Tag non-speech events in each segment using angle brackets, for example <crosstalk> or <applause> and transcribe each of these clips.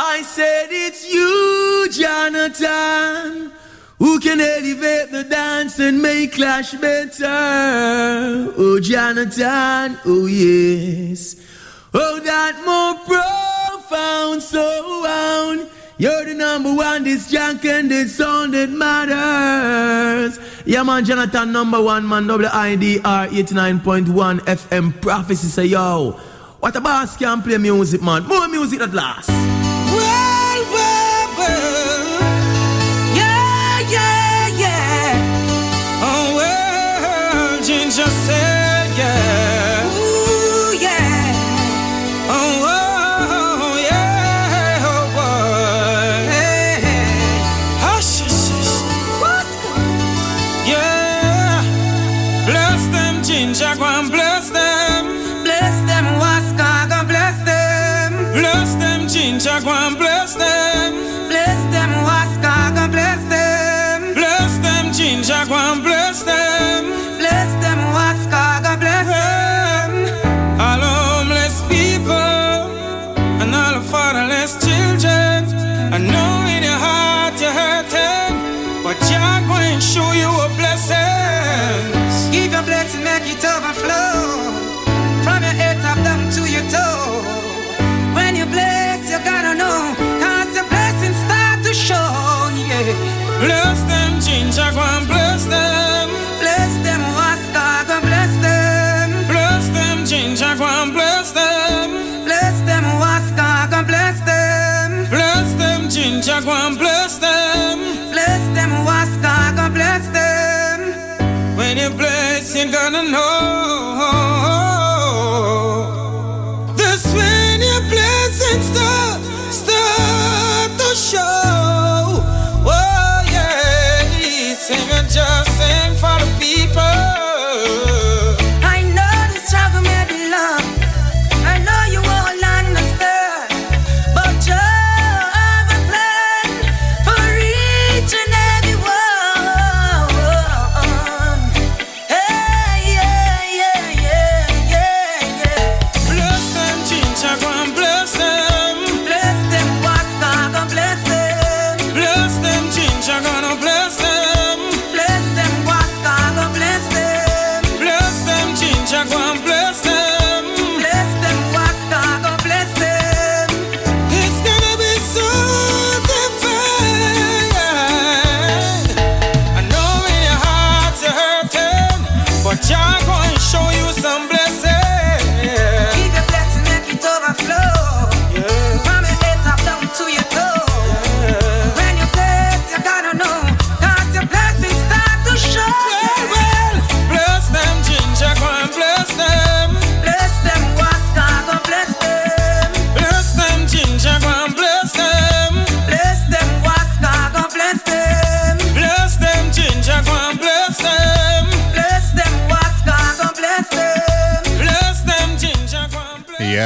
I said it's you, Jonathon, who can elevate the dance and make clash better. Oh, Jonathon, oh yes. Oh, that more profound sound. You're the number one, this junk and this sound that matters. Yeah, man, Jonathon, number one, man, WIDR 89.1 FM prophecy. Say, yo, what a boss can play music, man. More music at last. Your blessing, make it overflow. From your head top down to your toe. When you bless, you gotta know. Cause your blessings start to show, yeah. Bless them, Ginjah, go and bless them. Bless them, Waska, go bless them. Bless them, Ginjah, go and bless them. Bless them, Waska, go bless them. Bless them, Ginjah, go and bless them. Bless them, Waska, go bless them. When you bless, you gonna know.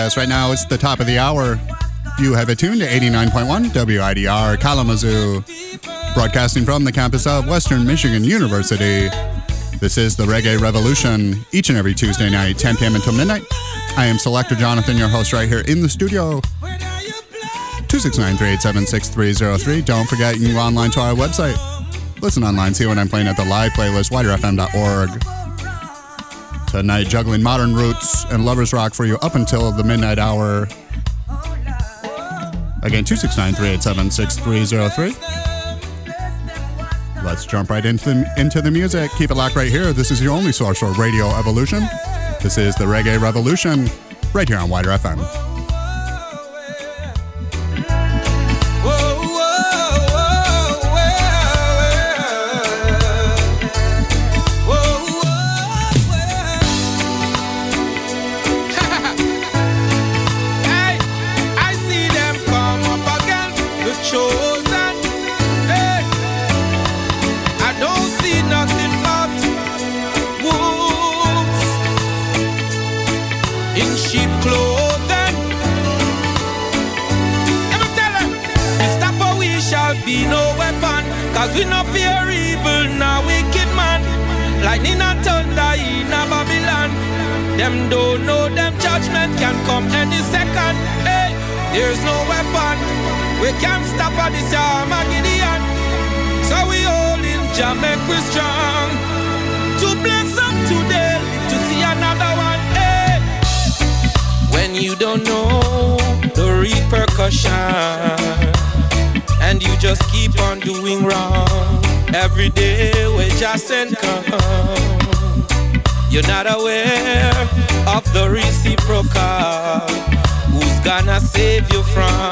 Yes, right now it's the top of the hour. You have it tuned to 89.1 WIDR Kalamazoo, broadcasting from the campus of Western Michigan University. This is the Reggae Revolution, each and every Tuesday night, 10 p.m. until midnight. I am Selector Jonathon, your host, right here in the studio. 269 Don't forget, you can go online to our website. Listen online, see what I'm playing at the live playlist, widerfm.org. Tonight, juggling modern roots and lovers rock for you up until the midnight hour. Again, 269 Let's jump right into into the music. Keep it locked right here. This is your only source for Radio Evolution. This is the Reggae Revolution, right here on Wider FM. Save you from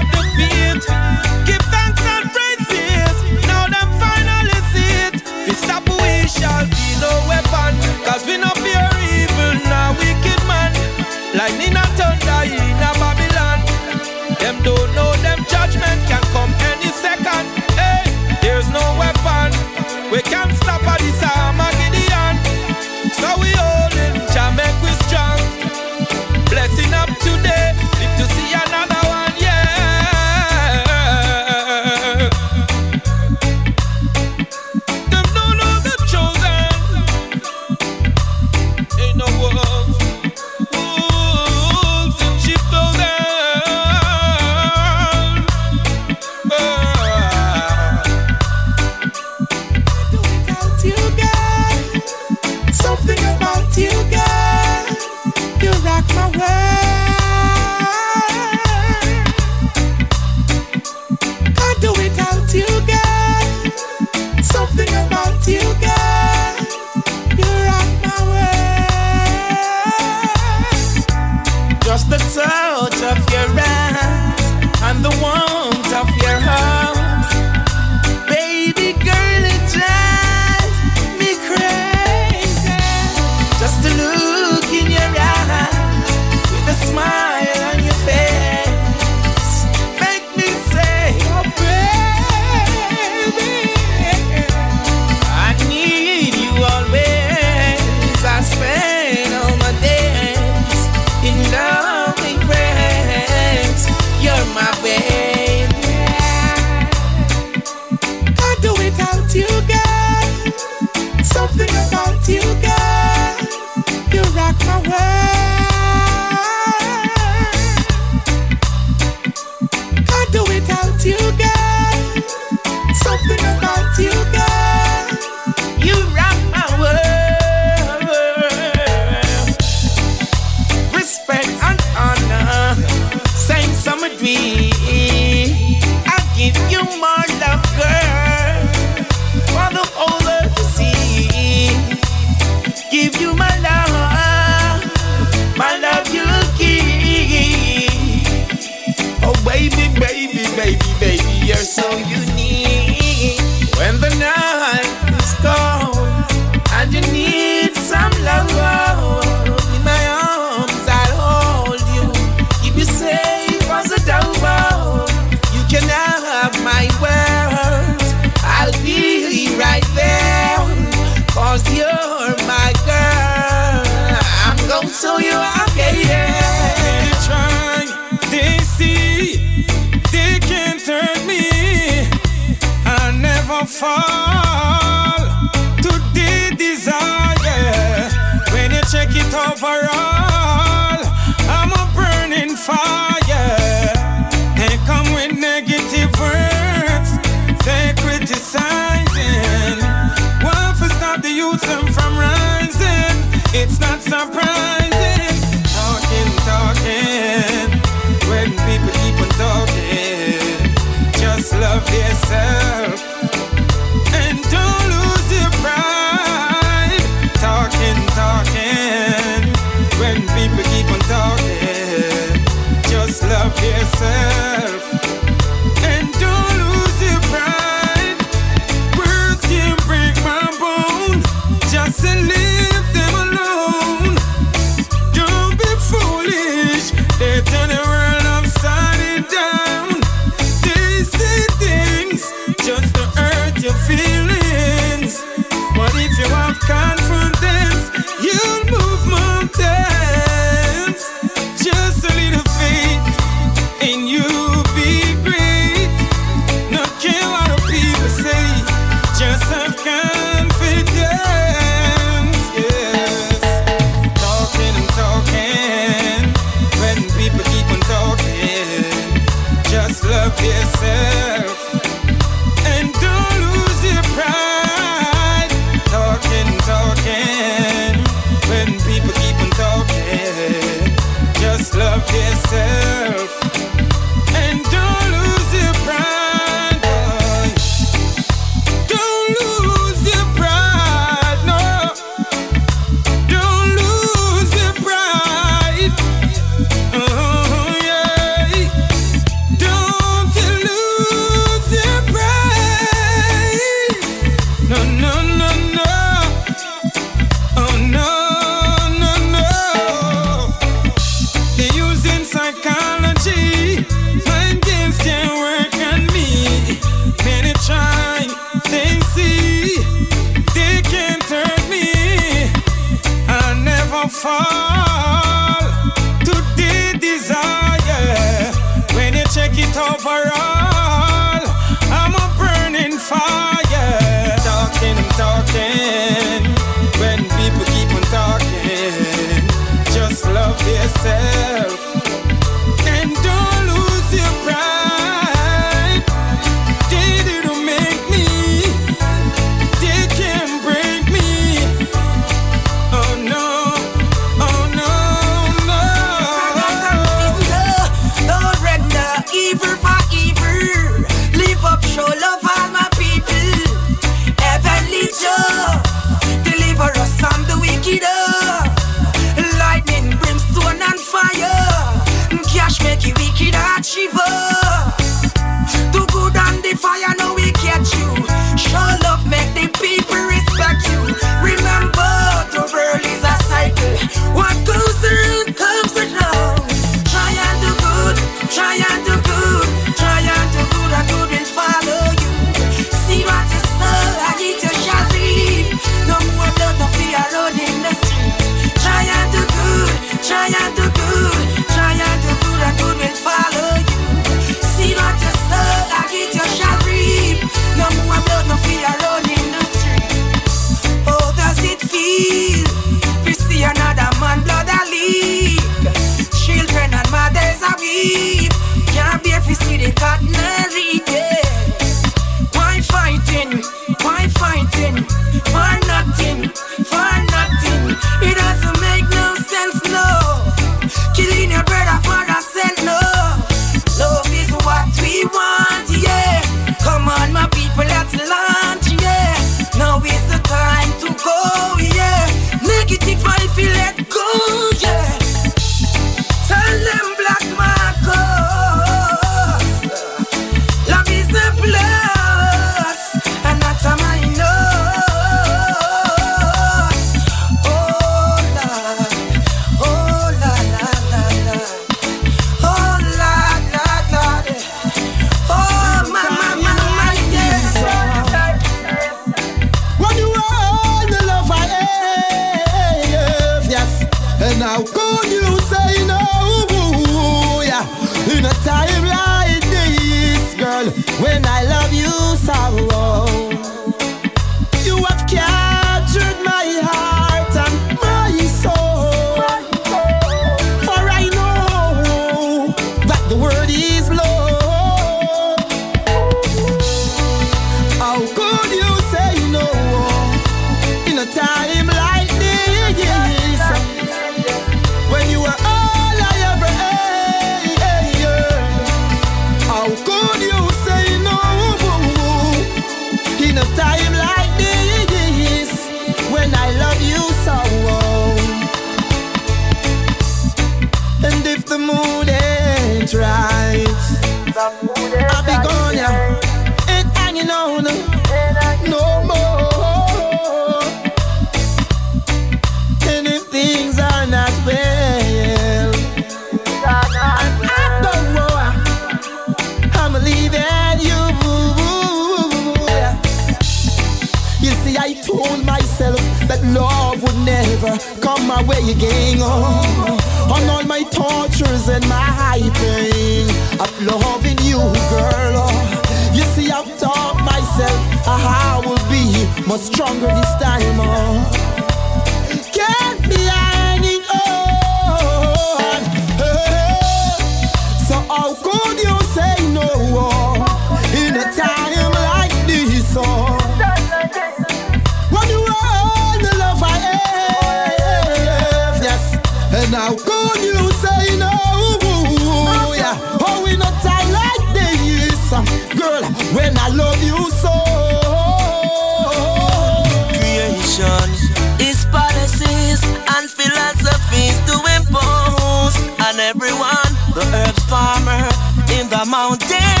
And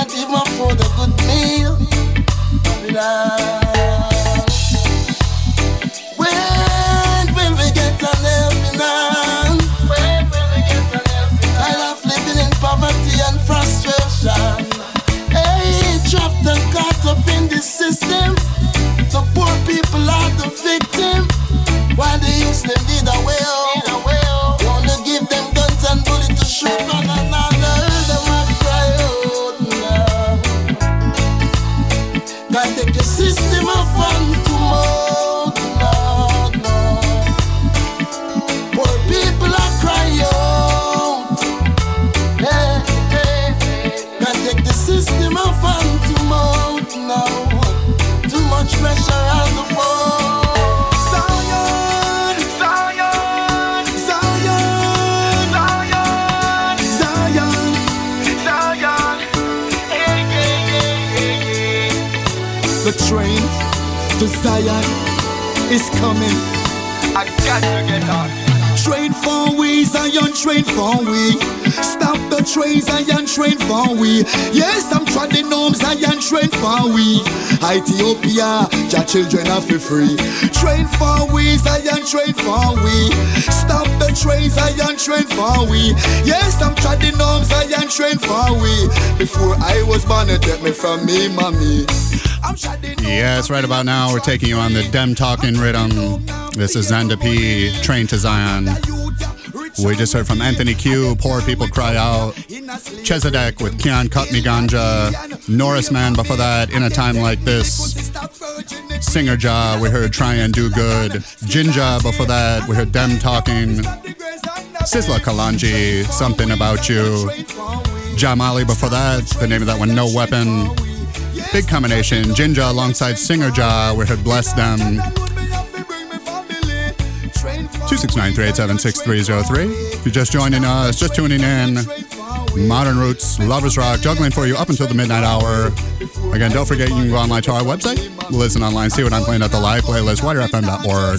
can't even afford a good meal. Babylon. When will we get an helping? When will we get an helping? Tired of living in poverty and frustration. Hey, trapped and caught up in the system. The poor people are the victim. While the youths them did away, oh. Zion is coming. I got to get on. Zion train for we. Stop the train, Zion train for we. Yes, I'm treading home, Zion train for we. Ethiopia, your children are for free. Train for we, Zion train for we. Stop the train, Zion train for we. Yes, I'm treading home, Zion train for we. Before I was born, it took me from me, mommy. Home, Yes, right about now we're taking you on the Dem Talking Rhythm. This is Zanda P, Train to Zion. We just heard from Anthony Que, Poor People Cry Out. Chezidek with Cyaan Cut Me Ganja. Norris Man before that, In a Time Like This. Singer Jah, we heard Try and Do Good. Ginjah before that, we heard Dem Talking. Sizzla Kalonji, Something About You. Jahmali before that, the name of that one, No Weapon. Big combination, Ginjah alongside Singer Jah, we heard Bless Them. 269-387-6303. If you're just joining us, just tuning in, Modern Roots, Lovers Rock, juggling for you up until the midnight hour. Again, don't forget you can go online to our website, listen online, see what I'm playing at the live playlist, widerfm.org.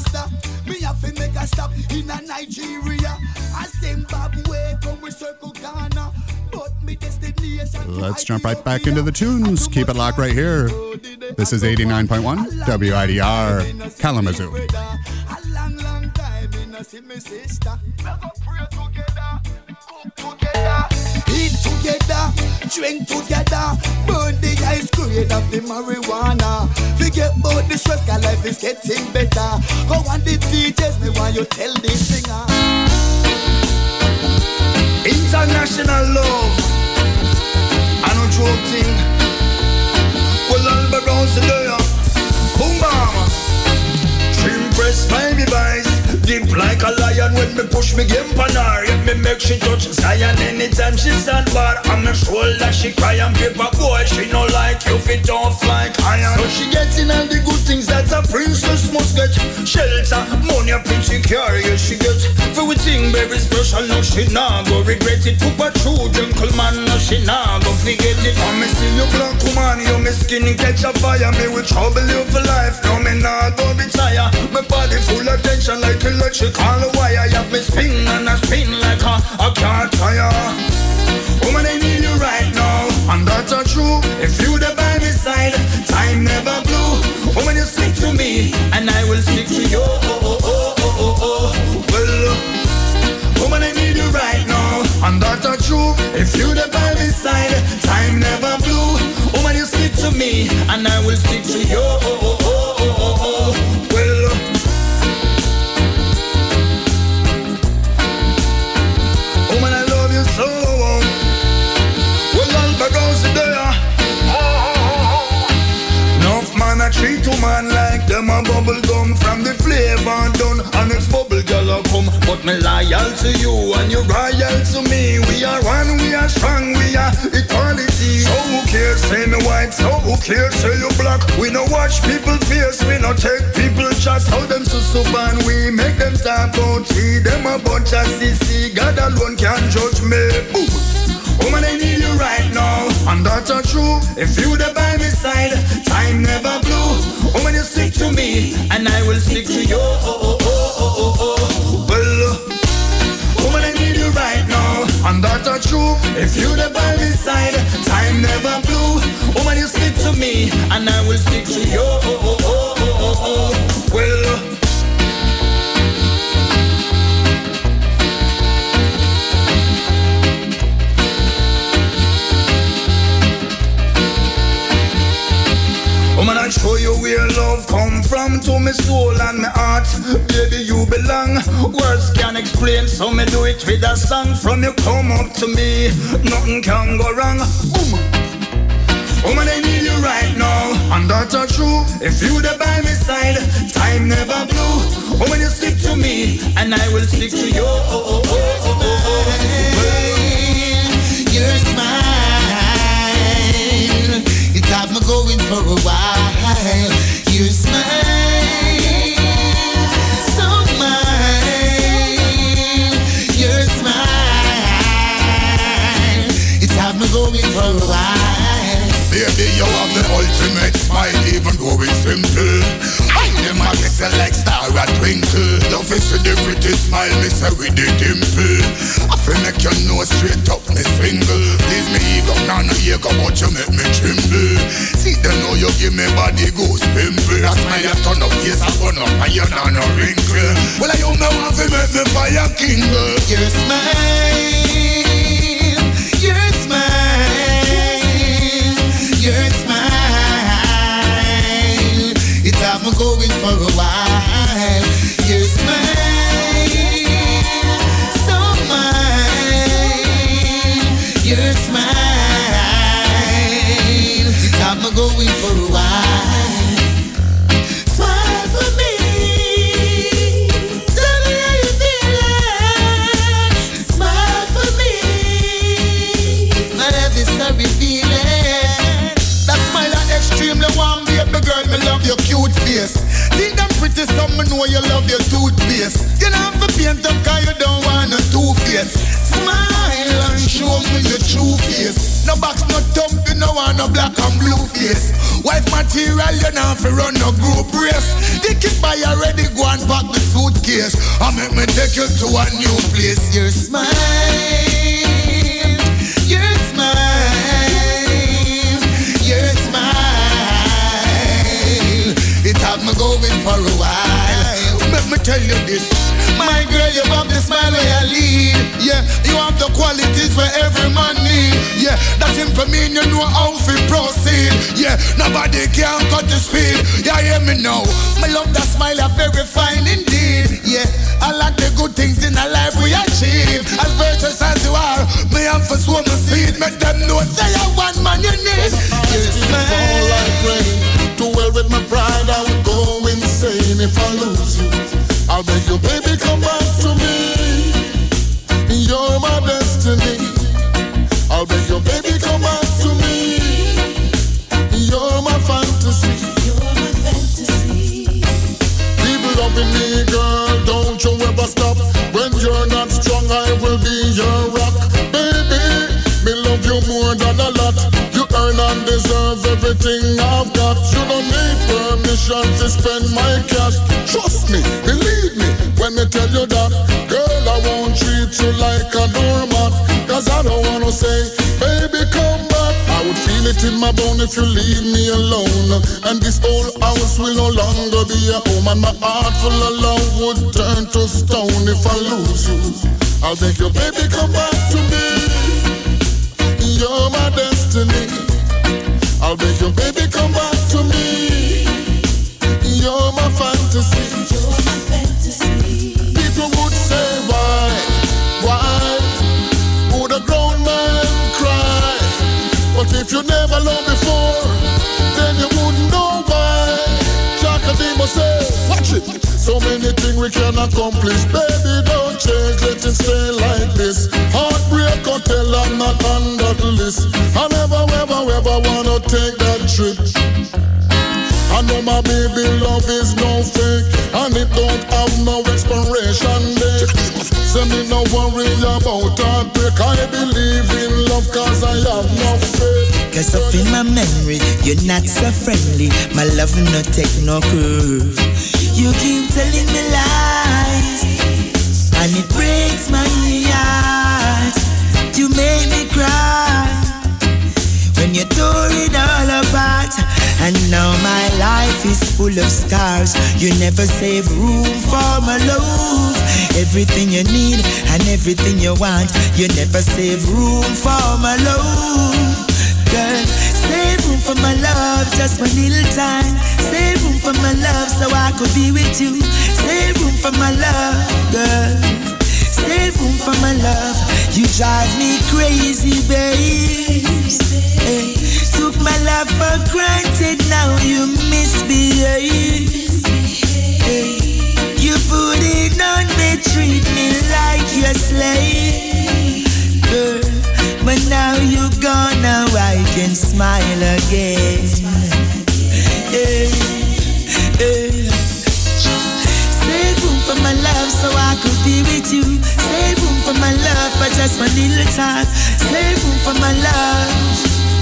Let's jump right back into the tunes. Keep it locked right here. This is 89.1 WIDR Kalamazoo. Burn the ice cream of the marijuana. Forget about the stress, cause life is getting better. Go on the DJs, me want you tell the singer. International love. I no joke thing. Well, all around today. Boom, bam. Trim press, baby vice. Deep like a lion when me push me game pan her. Yet me make she touch Zion anytime she stand bar on my shoulder. She cry and paper boy. She no like you fit off like iron. So she gets in all the good things that a princess must get. Shelter, money, a pretty yeah she get. For we think very special, no she nah go regret it. Put a true gentleman, no she nah go forget it. I me see you black woman, you me skin catch a fire. Me with trouble you for life, no me nah go retire. My body full of tension like electrical wire. You have me spin and I spin like a, a car tire. Woman, I need you right now, and that's a true. If people. How them so suban, we make them talk about we. Them a bunch of CC, God alone can judge me. Boom. Woman, I need you right now, and that's a true. If you the by my side, time never blue. Woman, you stick to me, and I will stick to you. Oh, oh, oh, oh, oh, oh. Well, woman, I need you right now, and that's a true. If you the by my side, time never blue. Woman, you stick to me, and I will stick to you. Oh, oh, from to me soul and my heart. Baby, you belong. Words can't explain, so me do it with a song. From you come up to me, nothing can go wrong. Boom. Woman, I need you right now, and that's a true. If you the by my side, time never blew. Woman, you stick to me, and I will stick to you. Oh, oh, oh. Your smile, it have me going for a while. Have me a while. Baby, you have the ultimate smile, even though it's simple. I them a kiss you like star a twinkle. Love is with the pretty smile, me say with the dimple. I feel make you know straight up me single. Please me ego, nah no ego, but you make me tremble. See them know you give me body goose pimple. I smile you turn up yes I burn up and you nah no wrinkle. Well, I you know want to make me fire kingle. Your smile, Me going for a while. Black and blue face. Wife material, you not fi run no group race. Take it by already, go and pack the suitcase. I make me take you to a new place. Your smile, your smile, your smile. It have me going for a while. Let me tell you this. The smile where you lead. Yeah, you have the qualities where every man need. Yeah, that's him for me, you know how to proceed. Yeah, nobody can cut the speed. Yeah, hear me now. My love that smile, are very fine indeed. Yeah, I like the good things in our life we achieve. As virtuous as you are, me have for sow the seed. Make them know say you one man you need. Your Fall like smile. rain. To well with my pride, I would go insane if I lose you. I'll beg you, baby, come back to me. You're my destiny. I'll beg you, baby, come back to me. You're my fantasy. People loving me, girl, don't you ever stop. When you're not strong, I will be your rock. Baby, me love you more than a lot. You earn and deserve everything I've got. You don't need passion to spend my cash. Trust me, believe me when they tell you that. Girl, I won't treat you like a doormat. Cause I don't wanna say, baby, come back. I would feel it in my bone if you leave me alone. And this old house will no longer be a home. And my heart full of love would turn to stone if I lose you. I'll beg you, baby, come back to me. You're my destiny. I'll beg you, baby, come back fantasy. People would say why, why would a grown man cry? But if you never loved before, then you wouldn't know why. Chaka Demus say, watch it. So many things we can accomplish, baby. Don't change, let it stay like this. Heartbreak, or tell I'm not on that list. I never, ever, ever wanna take that trip. Know my baby love is no fake And it don't have no expiration date Say me no worry about heartbreak I believe in love cause I have no faith Cause up in my memory, you're not so friendly. My love no take no curve. You keep telling me lies, and it breaks my heart. When you tore it all apart. And now my life is full of scars. You never save room for my love. Everything you need and everything you want. You never save room for my love. Girl, save room for my love, just one little time. Save room for my love so I could be with you. Save room for my love, girl. Save room for my love. You drive me crazy, babe. Hey, took my love for granted, now you misbehave. Hey, you put it on me, treat me like your slave. Girl, but now you're gone, now I can smile again. Hey, hey. For my love so I could be with you. Save room for my love for just one little time. Save room for my love.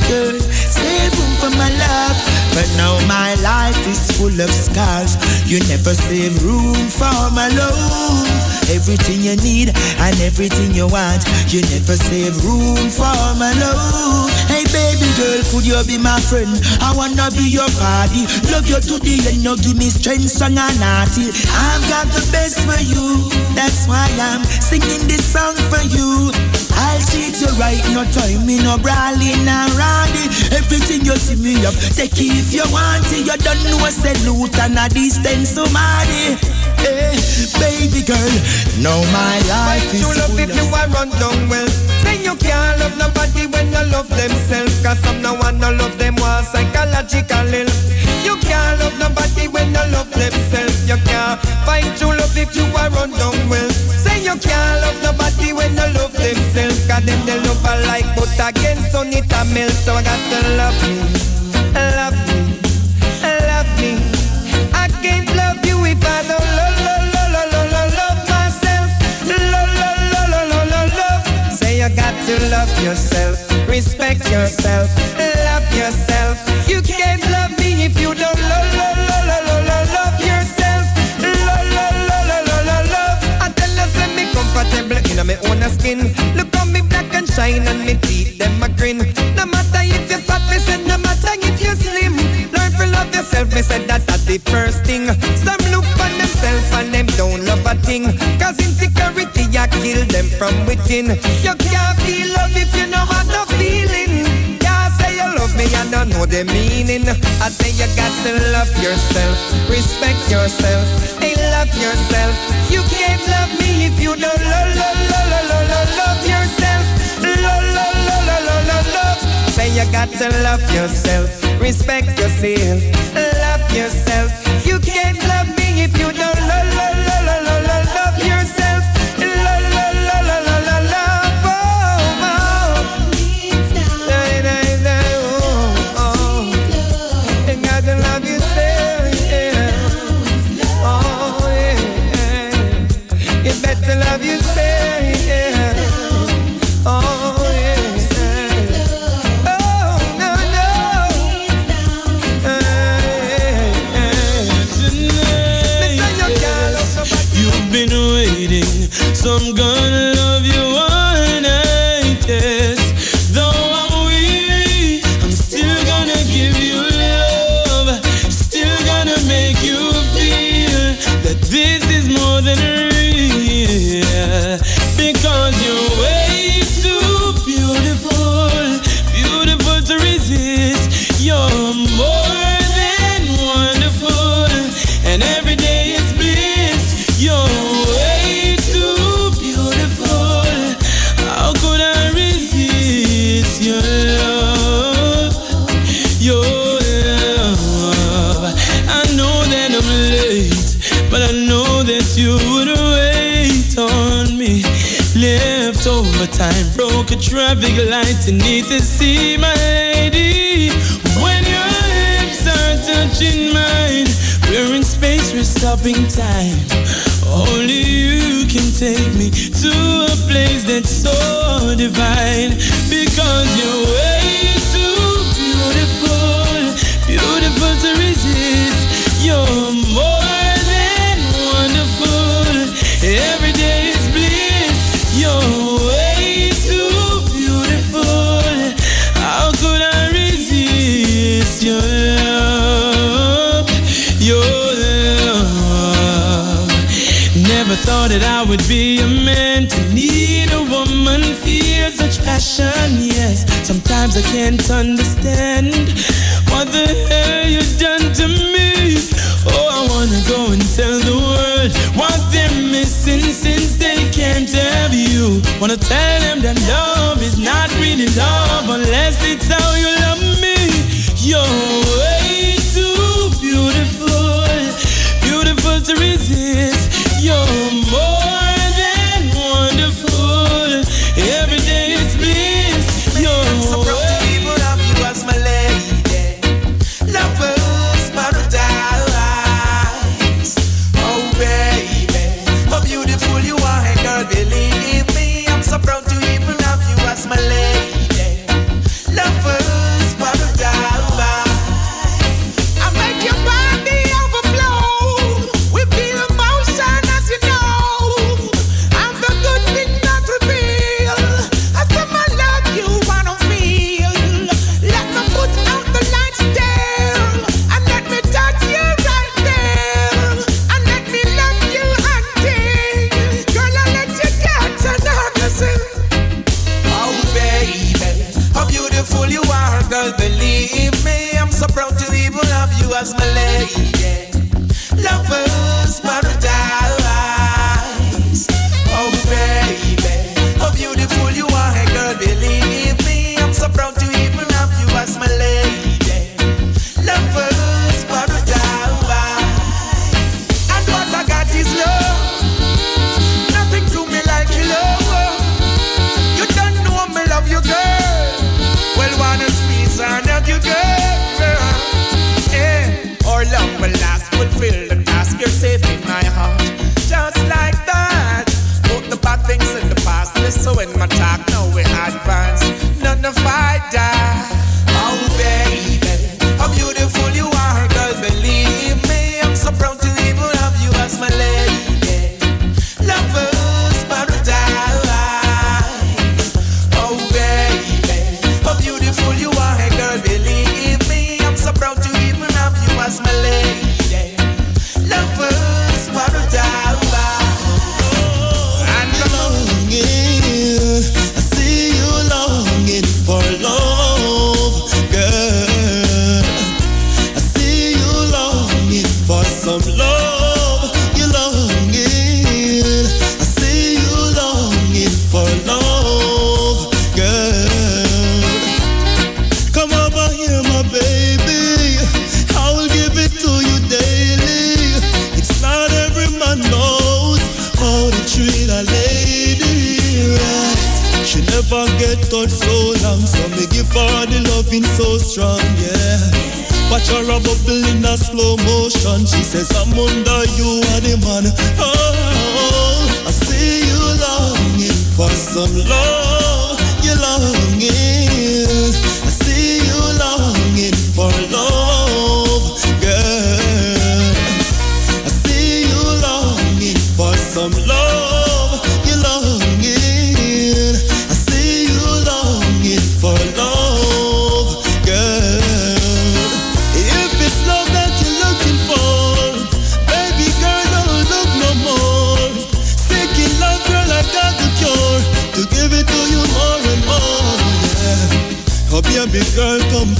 Girl, save room for my love. But now my life is full of scars. You never save room for my love. Everything you need and everything you want. You never save room for my love. Hey baby girl, could you be my friend? I wanna be your party. Love you to the end, you give me strength, strong and naughty. I've got the best for you. That's why I'm singing this song for you. I'll treat you right, no time, me no brawling and randy. Everything you see me up, take it if you want it. You don't know salute and a distance somebody. Eh, hey, baby girl, now my life is you love if you are run down well. Then you can't love nobody when you love themselves. Cause some no one no love them want psychological ill. You can't love nobody when you love themselves. You can't find true love if you are run down well. Say you can't love nobody when you love themselves. Cause them they love alike, but again, son it a melt. So I got to love me, love me, love me. I can't love you if I don't love, love, love, love, love, love, love myself. Love, love, love, love, love, love, love. Say you got to love yourself, respect yourself, love yourself. You can't love me if you don't love, love, love, love, love, love, love yourself. Love, love, love, love, love, love, love. I tell you, say me comfortable in my own skin. Look me and shine and me teeth them a grin. No matter if you're fat, me said no matter if you're slim. Learn to love yourself, me said that that's the first thing. Some look on themselves and them don't love a thing. Cause insecurity ya kill them from within. You can't feel love if you know how no feeling. Can't say you love me, I don't know the meaning. I say you got to love yourself, respect yourself, hey love yourself. You can't love me if you don't love, love, love, love, love, love yourself. You got to love yourself, respect yourself, love yourself. You can't love traffic lights and need to see my lady. When your lips are touching mine, we're in space, we're stopping time. Only you can take me to a place that's so divine. Because you're way too beautiful, beautiful to resist. you that I would be a man to need a woman feel such passion, yes. Sometimes I can't understand what the hell you've done to me. Oh, I wanna go and tell the world what they're missing since they can't have you. Wanna tell them that love is not really love unless it's how you love me. Yo.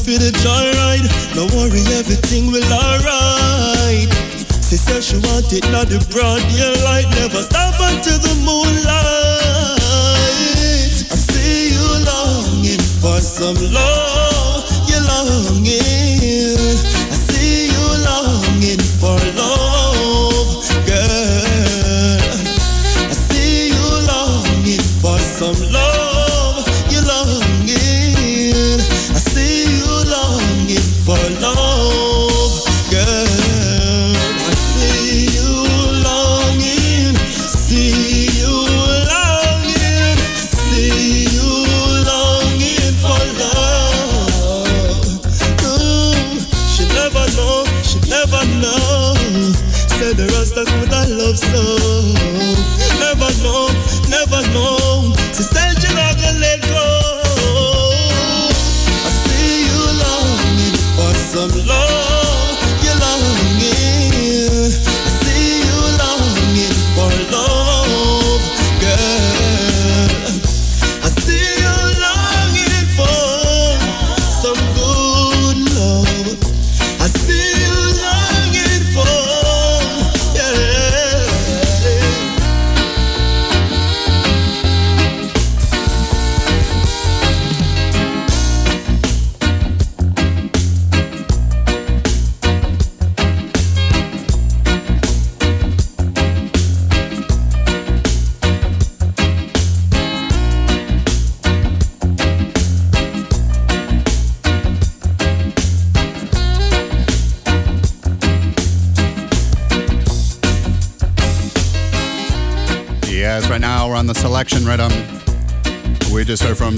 for the joyride. No worry, everything will alright. She said she want it not the broad daylight. Never stop until the moonlight. I see you longing for some love. You're longing.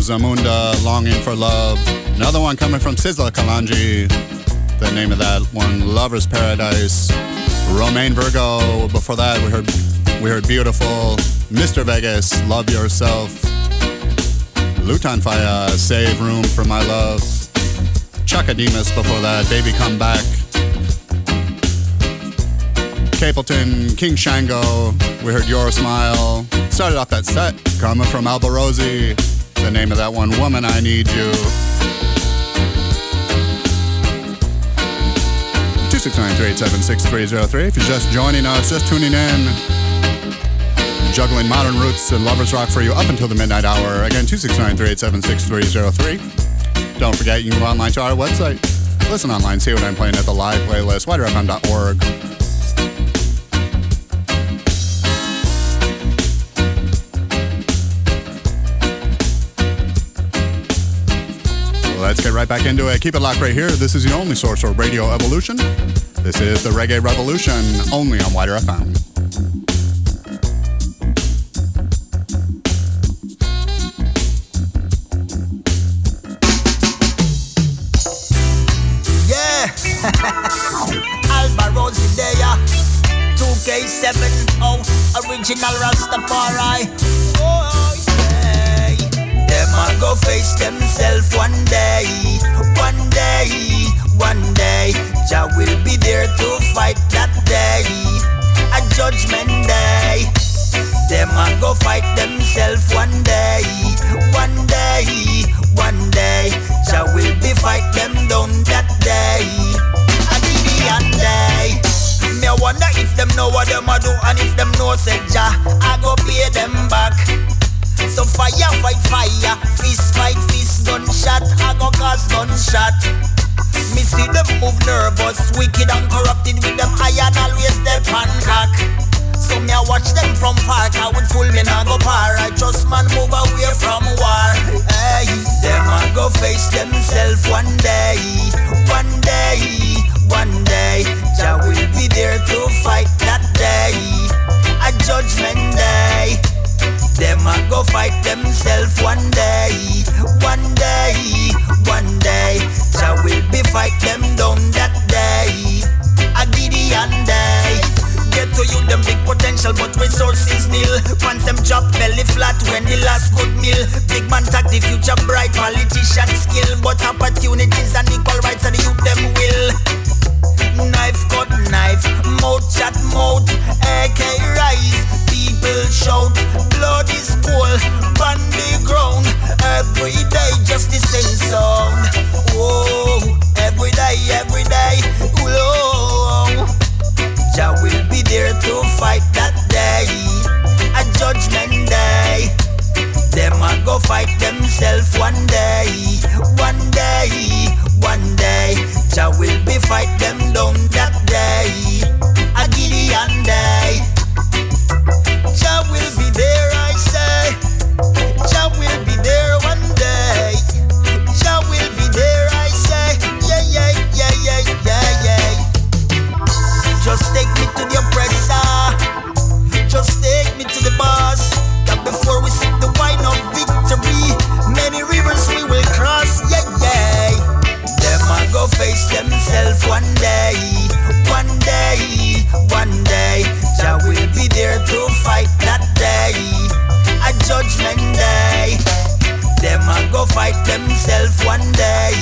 Zamunda, Longing for Love. Another one coming from Sizzla Kalonji. The name of that one, Lover's Paradise. Romain Virgo. Before that, we heard we heard Beautiful, Mr. Vegas, Love Yourself. Lutan Fyah, Save Room for My Love. Chaka Demus before that, Baby Come Back. Capleton, King Shango, we heard Your Smile. Started off that set coming from Alborosie. The name of that one, Woman I Need You. 269 If you're just joining us, just tuning in, juggling modern roots and lovers rock for you up until the midnight hour. Again, 269 Don't forget, you can go online to our website. Listen online, see what I'm playing at the live playlist, widerfm.org. Let's get right back into it. Keep it locked right here. This is the only source for Radio Evolution. This is the Reggae Revolution, only on WIDR FM. Yeah, Alba Rosidea, 2K70, original Rastafari. A go face themselves one day, one day, one day. Jah will be there to fight that day, a judgment day. Them a go fight themselves one day, one day, one day. Jah will be fight them down that day, a Gideon day. Me wonder if them know what them a do and if them know say Jah, I go pay them back. So fire fight fire, fist fight fist, gunshot, I go cause gunshot. Me see them move nervous, wicked and corrupted with them iron always their cock. So me I watch them from far, I would fool me now go par. I just man move away from war. Hey, them I go face themselves one day, one day, one day. Jah will be there to fight that day, a judgment day. Them a go fight themselves one day, one day, one day. Jah will be fight them down that day, a Gideon day. Get to you them big potential, but resources nil. Once them drop belly flat when the last good meal. Big man tag the future bright, politician skill, but opportunities and equal rights and the youth them will. Knife cut knife, mouth chat mouth, AK rise, people shout, blood is cold, on the ground. Every day just the same sound. Oh, every day, every day, whoa. Jah will be there to fight that day, a judgment day. Them a go fight themselves one day, one day, one day. Jah will be fight them down that day, a Gideon day. Just take me to the oppressor. Just take me to the boss. That before we sip the wine of victory, many rivers we will cross. Yeah, yeah. Them a go face themselves one day, one day, one day. Jah will be there to fight that day, a judgment day. Them a go fight themselves one day,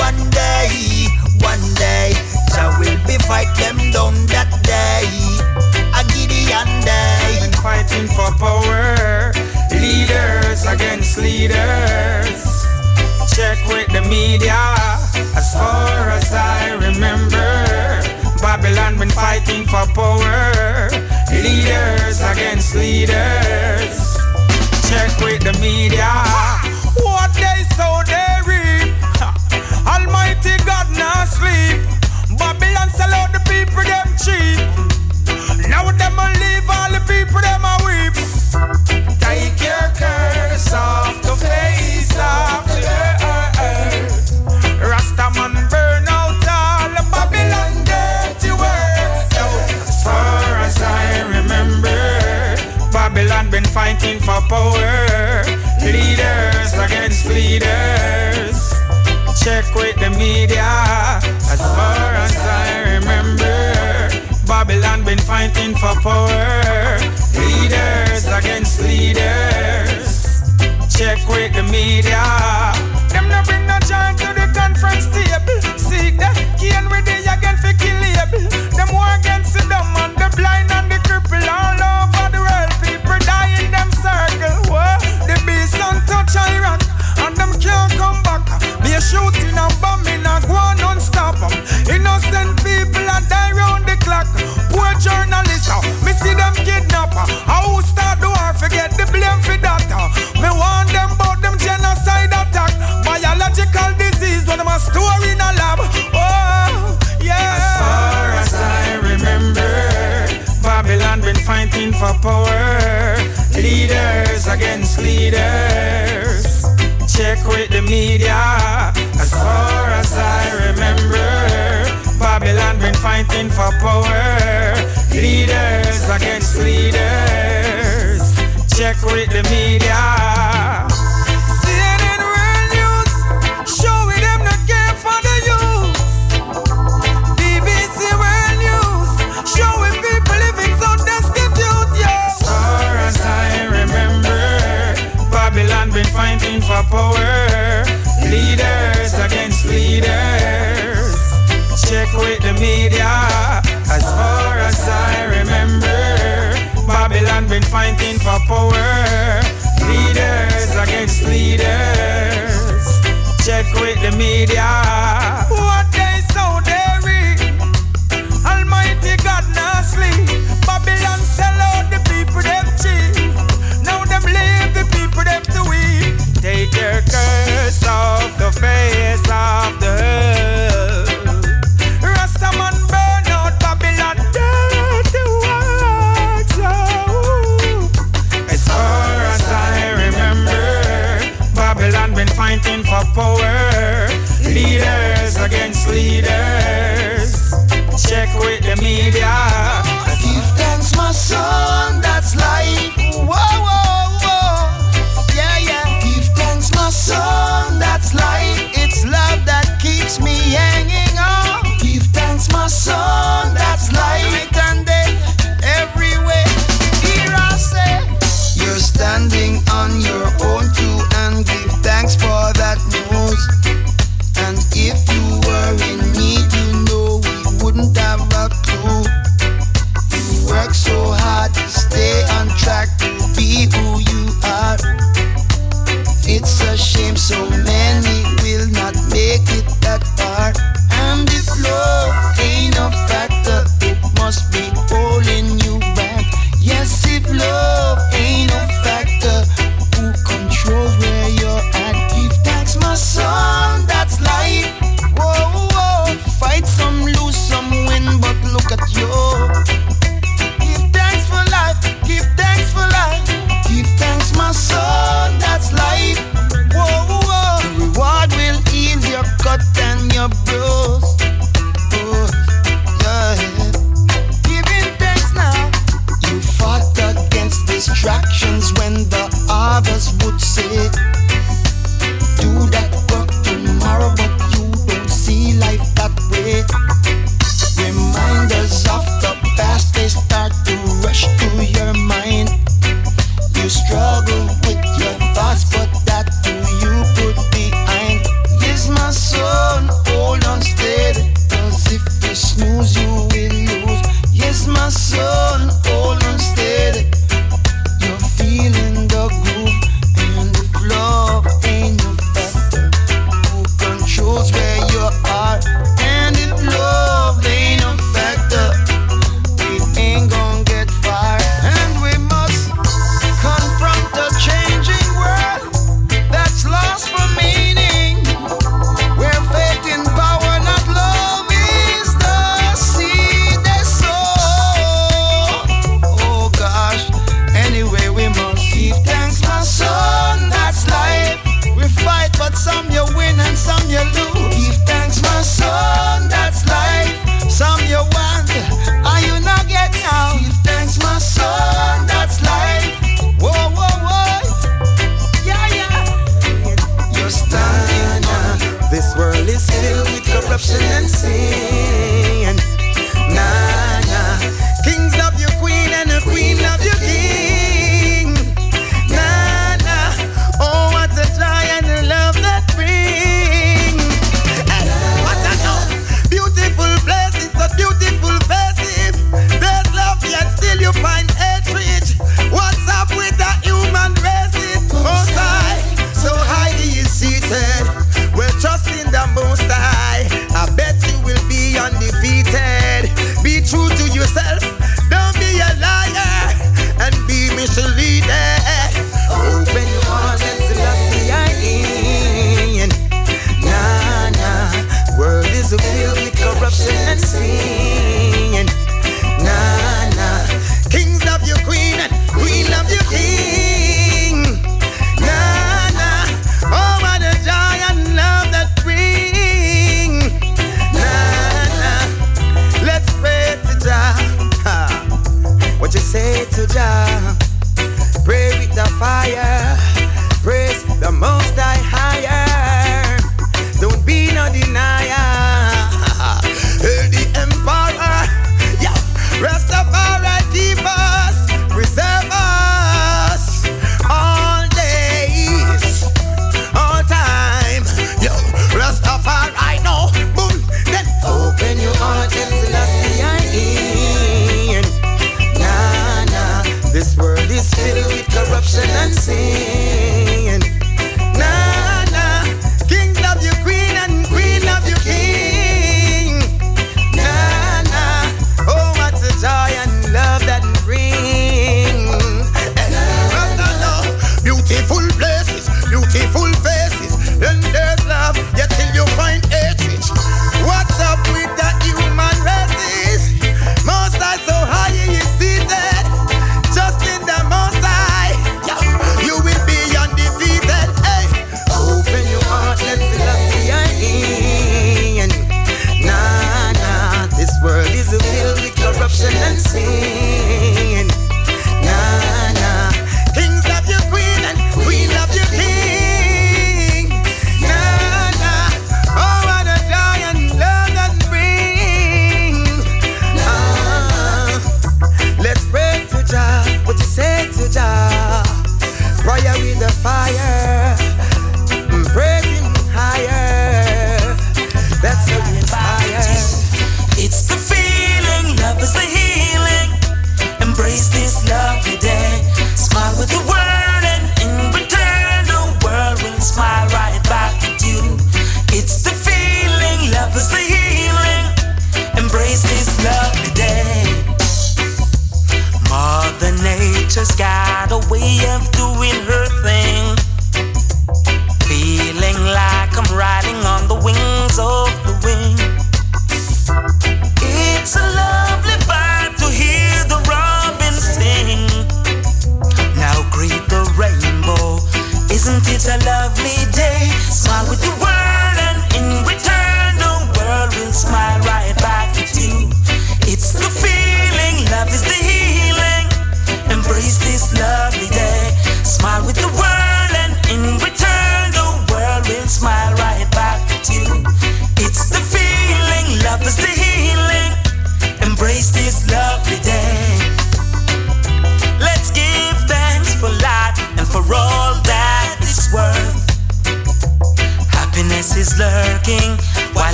one day, one day. Jah will be fight them down that day, a Gideon day. Fighting for power, leaders against leaders. Check with the media, as far as I remember. Babylon been fighting for power, leaders against leaders. Check with the media, what they sow they reap. Almighty God now sleep. Babylon sell out the people them cheap. Now them a leave all the people them a weep. Take your curse off the face of the earth. Rastaman burn out all the Babylon dirty words. As far as I remember, Babylon been fighting for power. Leaders against leaders. Check with the media. As far as I remember, Babylon been fighting for power. Leaders against leaders. Check with the media. Them no bring no joy to the conference table. Seek the key and with again for kill Them war against them on the block.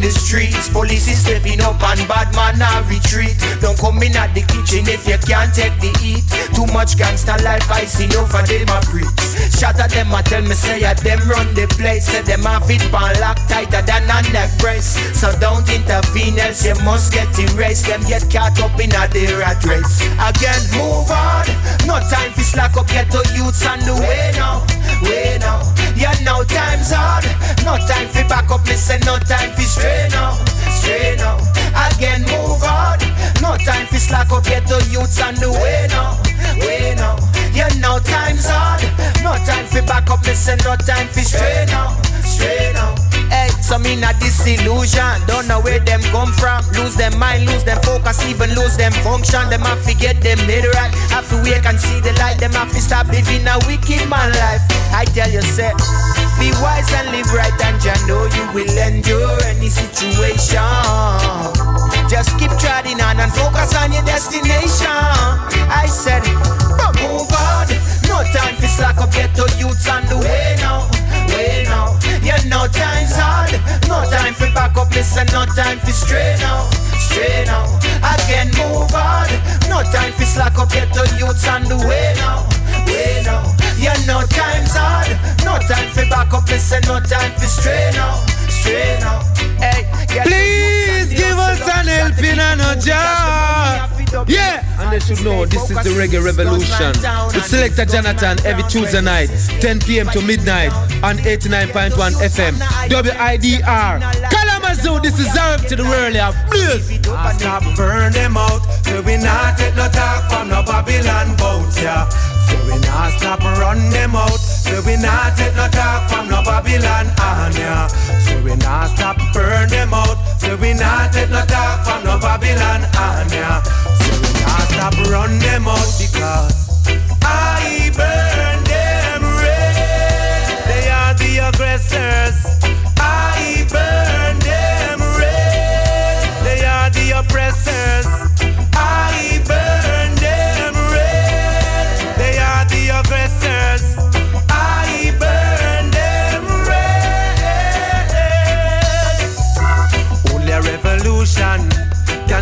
The streets. Police is stepping up and bad man I retreat. Don't come in at the kitchen if you can't take the heat. Too much gangster life, I see over them a preach. At them, I tell me say at them run the place. Say them have it pan lock tighter than a neck brace. So don't intervene else you must get erased. Them get caught up in a the rat race. Again, move on. No time for slack up, get to youths on the way now. Way now. Yeah, no time's hard. No time for back up, listen, no time for stray now, stray now. Again, move on. No time for slack up, get the youths on the way now, way now. Yeah, no time's hard. No time for back up, listen, no time for stray now, stray now. Hey, some in a disillusion, don't know where them come from. Lose them mind, lose them focus, even lose them function. Them have to get them made right. Have to wake and see the light. Them have to stop living a wicked man life. I tell you, say, be wise and live right, and you know you will endure any situation. Just keep treading on and focus on your destination. I said but move on. No time for slack up, get to youths on the way now, way now. Yeah, no time's hard. No time for back up, listen, no time for stray now. Stray now. Again, move on. No time for slack up, get the youths on the way now. Way now. Yeah, no time's hard. No time for back up, listen, no time for stray now. Stray now. Hey, Please give us an helping and a job. Yeah, and they should know this is the Reggae Revolution. With Selector Jonathon every Tuesday night, 10 p.m. to midnight on 89.1 FM. WIDR. Kalamazoo, this is Arab to the world. Please. Ah, stop burn them out. So we not take no talk from no Babylon boat, yeah. So we not stop run them out. So we not take no talk from no Babylon on, yeah. So we not stop burn them out. So we not take no talk from no Babylon on, yeah. So we not stop run them out because I burn them red. They are the aggressors. I burn them red. They are the oppressors.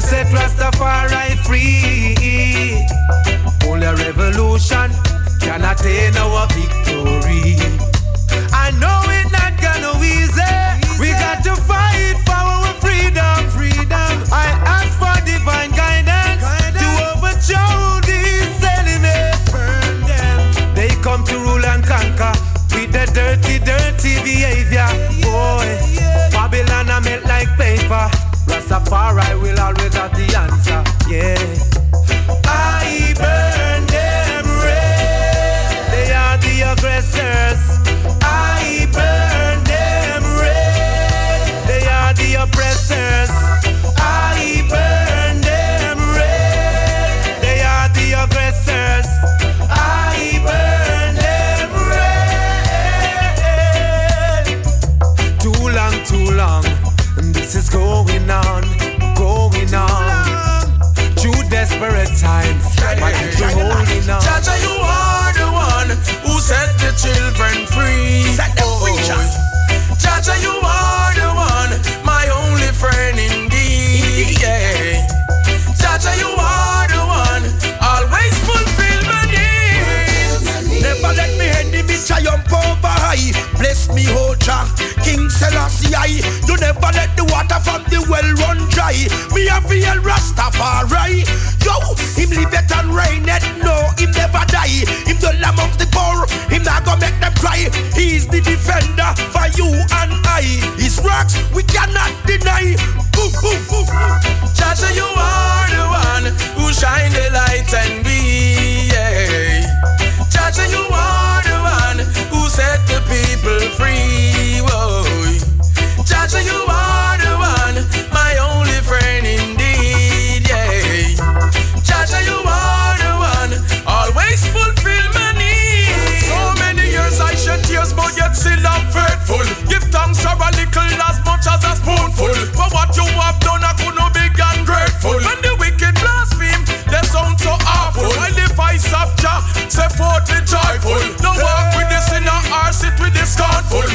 Set Rastafari free. Only a revolution can attain our victory. I know it not gonna be easy. We got to fight for our freedom. Freedom. I ask for divine guidance, to overthrow these enemies. Burn them. They come to rule and conquer with their dirty, dirty behavior. Boy, Babylon I melt like paper. Rastafari will always have the answer. Yeah. Jah Jah, you are the one, my only friend indeed. Yeah. Jah Jah, you are the one, always fulfill my needs. Never let me enemy triumph over high. Bless me, Selassie. I. You never let the water from the well run dry. Me a real Rastafari. Yo, him live it and rain it. No, him never die. Him dwell amongst the poor. Him not gonna make them cry. He's the defender for you and I. His works we cannot deny. Ooh, ooh, ooh. Jah Jah, you are the one who shine the light and be. Yeah. Jah Jah, you are the one who set the people free. Whoa. Jah Jah, you are the one, my only friend indeed. Yeah. Jah Jah, you are the one, always fulfill my needs. So many years I shed tears, but yet still I'm faithful. Give thanks for a little as much as a spoonful. For what you have done, I could not be. When the wicked blaspheme, sound so awful. While the voice of Jah say forth the joyful. No walk with the sinner or sit with the scornful.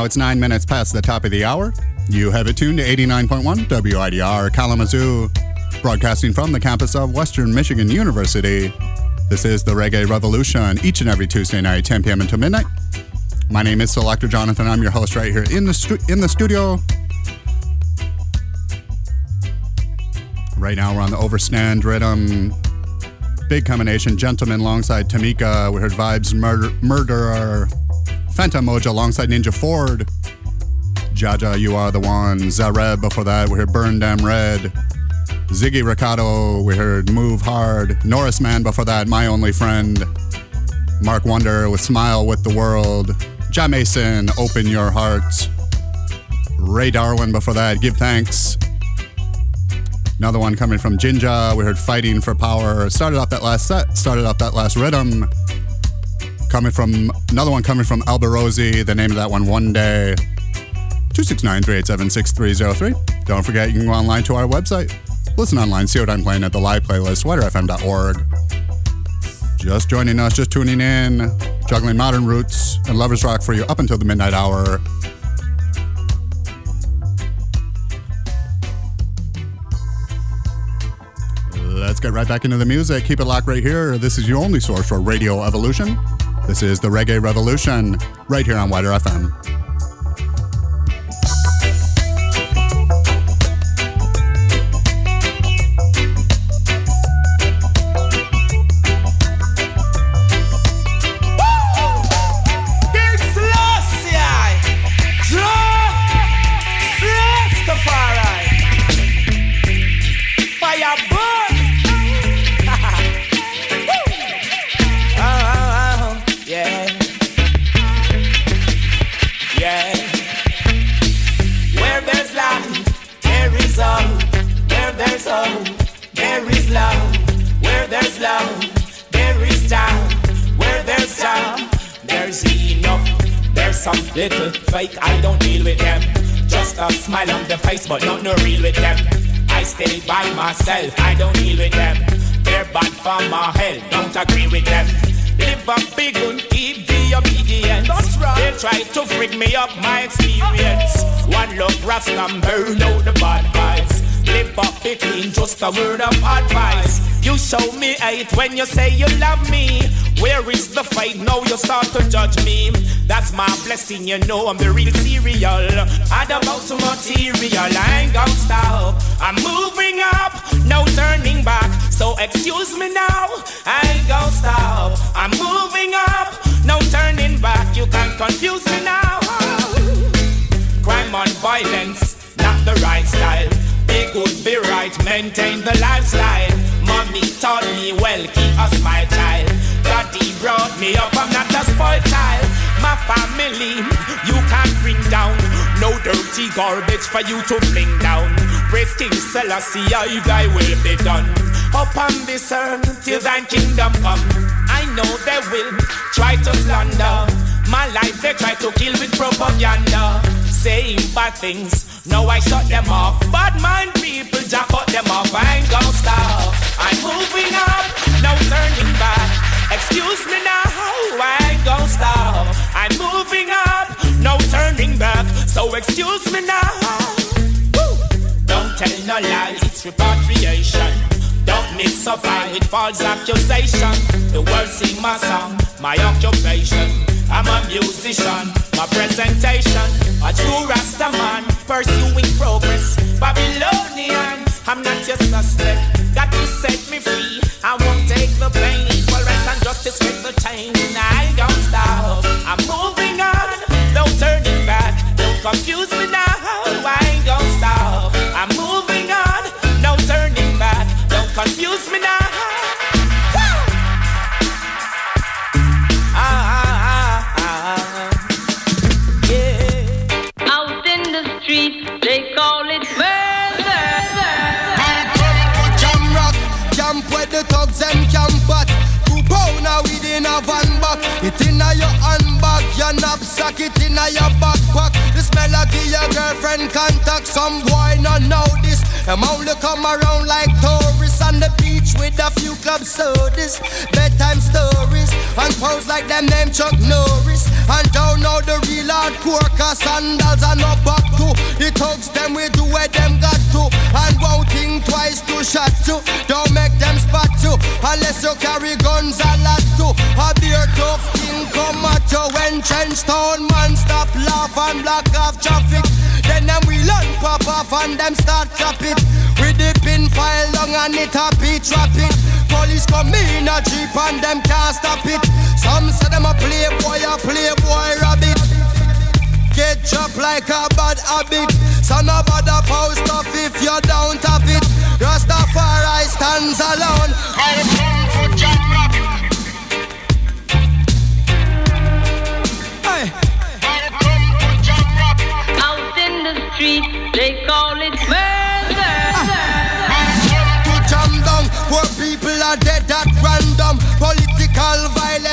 Now. It's nine minutes past the top of the hour. You have it tuned to 89.1 WIDR Kalamazoo, broadcasting from the campus of Western Michigan University. This is the Reggae Revolution each and every Tuesday night, 10 p.m. until midnight. My name is Selector Jonathon. I'm your host right here in the stu- in the studio. Right now we're on the overstand rhythm. Big combination, Gentleman alongside Tamika. We heard Vibes Murder, Murderer, Fantan Mojah alongside Ninja Ford. Jah Jah, You Are the One. Zareb before that. We heard Burn Damn Red. Ziggi Recado. We heard Move Hard. Norris Man before that. My Only Friend. Mark Wonder with Smile with the World. Jah Mason, Open Your Heart. Ray Darwin before that. Give Thanks. Another one coming from Ginjah. We heard Fighting for Power. Started off that last set, started off that last rhythm. Coming from another one coming from Alborosie. The name of that one, One Day. 269 387 6303. Don't forget, you can go online to our website. Listen online, see what I'm playing at the live playlist, widrfm.org. Just joining us, just tuning in, juggling modern roots and lovers rock for you up until the midnight hour. Let's get right back into the music. Keep it locked right here. This is your only source for Radio Evolution. This is the Reggae Revolution, right here on WIDR FM. Face, but not no real with them. I stay by myself, I don't deal with them. They're bad for my health, don't agree with them. Live a big and keep the obedience. That's right. They try to freak me up my experience. One love rasta burn out the bad clean, just a word of advice. You show me hate when you say you love me. Where is the fight? Now you start to judge me. That's my blessing, you know I'm the real cereal. Add about to material, I ain't gonna stop. I'm moving up, no turning back. So excuse me now, I ain't gonna stop. I'm moving up, no turning back. You can't confuse me now. Crime and violence, not the right style. Be good, be right, maintain the lifestyle. Mommy taught me well, keep a smile, child. Daddy brought me up, I'm not a spoiled child. My family, you can't bring down. No dirty garbage for you to fling down. Praise King Selassie, thy will be done. Up on this earth till thine kingdom come. I know they will try to slander. My life they try to kill with propaganda. Saying bad things, now I shut them off. Bad mind people, just cut them off. I ain't gonna stop. I'm moving up, no turning back. Excuse me now, I ain't gonna stop. I'm moving up, no turning back. So excuse me now. Woo. Don't tell no lies, it's repatriation. Don't up lie with false accusation. The world sing my song, my occupation. I'm a musician, my presentation. A true Rasta man, pursuing progress. Babylonian, I'm not your suspect. Got to set me free. I won't take the pain. Equal rights and justice with the chain. I gonna stop. I'm moving on, no turning back. Don't confuse me within a van back. It inna your handbag, your knapsack, it inna your backpack. The smell of your girlfriend contact. Some boy not know this. Them only come around like tourists on the beach with a few club sodas, bedtime stories, and pose like them name Chuck Norris. And don't know the real hardcore, cause sandals are no back to. The thugs them we do where them got to, and won't think twice to shot to. Don't make them spot you, unless you carry guns a lot to. A beer tough king come at you when trench town man stop laugh and block off traffic. Then them we learn pop off and them start chop it. We dip in file long and it a beat rapid. Police come in a jeep and them can't stop it. Some say them a playboy, a playboy rabbit. Get chopped like a bad habit. So no bother post off if you don't have it. Rastafari stands alone.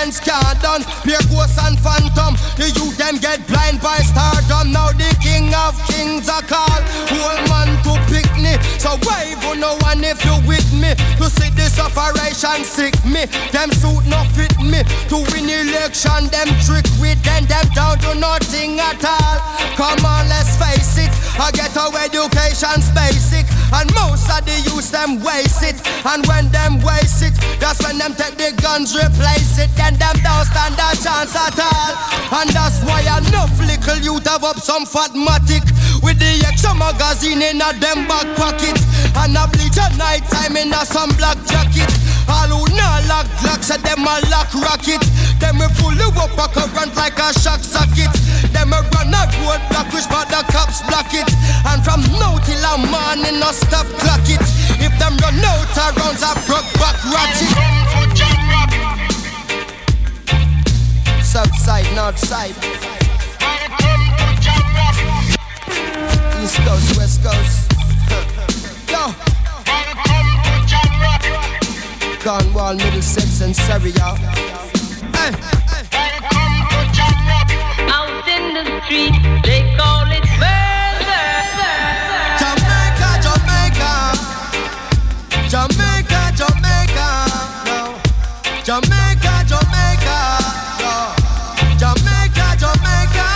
Violence can't done. Pure ghosts and phantom. The youth them get blind by stardom. Now the king of kings are called. Whole man to pick me. So wave on no one if you with me. To see this operation sick me. Them suit no fit me. To win election, them trick with them. Them down to nothing at all. Come on, let's face it. I get our most youth them waste it. And when them waste it, that's when them take the guns, replace it. Then them don't stand a chance at all. And that's why enough little youth have up some fatmatic. With the extra magazine in a them back pocket. And a bleach at night time in a some black jacket. All who not lock lock said them a lock rocket. Them we fully up a current like a shock socket. Them a run a road block which but the cops block it. And from now till a morning no stop clock it. If them run out of rounds I broke back ratchet. South side, north side. East coast, west coast. Cornwall, Middlesex, and Surrey, y'all. Hey. Out in the street, they call it murder. Jamaica, Jamaica. Jamaica, Jamaica. No. Jamaica, Jamaica. No. Jamaica, Jamaica.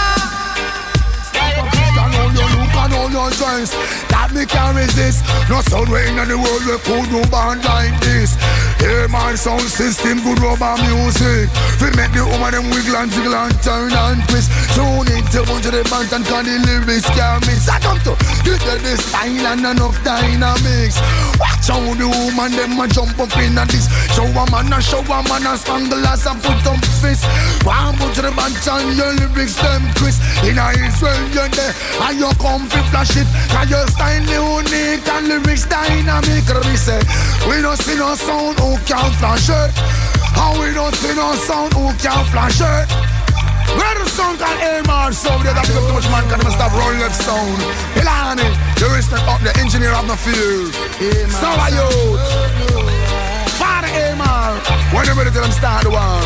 Can all your look and all your joints That me can resist No sound way in the world we could no band like this Hear my sound system good rubber music. We make the woman them wiggle and jiggle and turn and twist. Tune in to bunch of the band and can the lyrics can mix I come to get the style and enough dynamics. Watch how the woman them a jump up in a this. Show a man a show a man a spangle as a put up fist. One bunch of the band and your lyrics them twist. In a Israel you're there and you come fi flash it. Cause your style unique and lyrics dynamic. We say we don't see no sound oh, who can flash it And we don't see no sound who can flash it where the sound can aim on so they got to too much man can stop rolling that sound. Ilani, the respect up the engineer of the field. So are you. Father Amar, when you ready to start the war.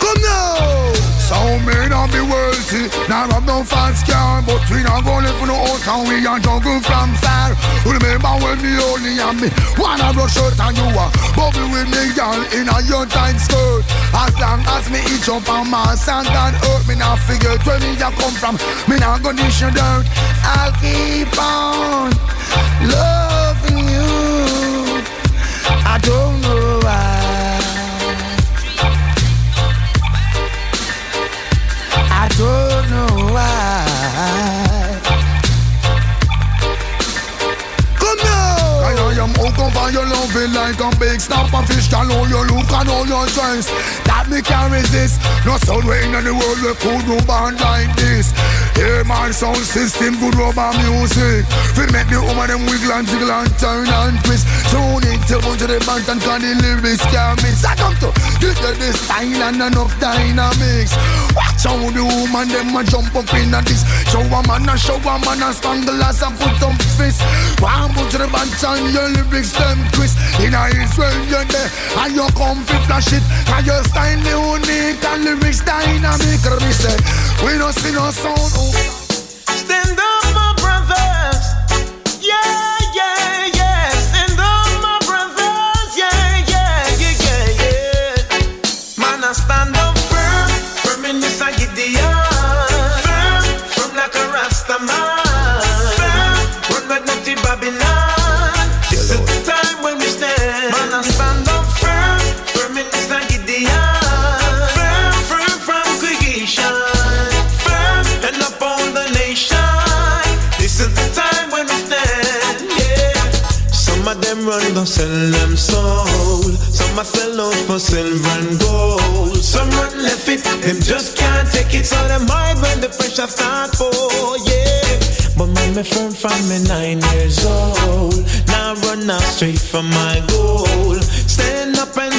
Come now. Some may not be wealthy, now have no fast car, but we not gonna live for no old town, we are jungle from far. Remember when me only and me, of your shirt and you are bubble with me, girl, in a your tight skirt. As long as me eat up on my sand and earth, me not figure where me a come from, me not gonna dish your dirt. I'll keep on loving you. I don't know don't know why. On your loving like a big snapper fish. Can all your look and all your strengths that me can't resist. No sound way in the world we could no band like this. Hear my sound system, good rubber music. We make the woman them wiggle and jiggle and turn and twist. Tune in to bunch of the band and can the lyrics can miss. I come to get the style and enough dynamics. Watch how the woman them a jump up in a this. Show a man a show a man a spangle as a put up fist. One bunch of the band and your lyrics them crisp In a Israel you're there And you come fit flash it. And your style unique And lyrics dynamic. We say we don't see no sound. Oh. Stand up my brothers. Yeah firm, firm in this I get the firm, firm like a Rastaman, firm, run but not the Babylon. Go sell them soul. Some a sell out for silver and gold. Some run left it, them just can't take it. So them hide when the pressure start pour, yeah. But man, me firm from me nine years old. Now run out straight for my goal. Stand up and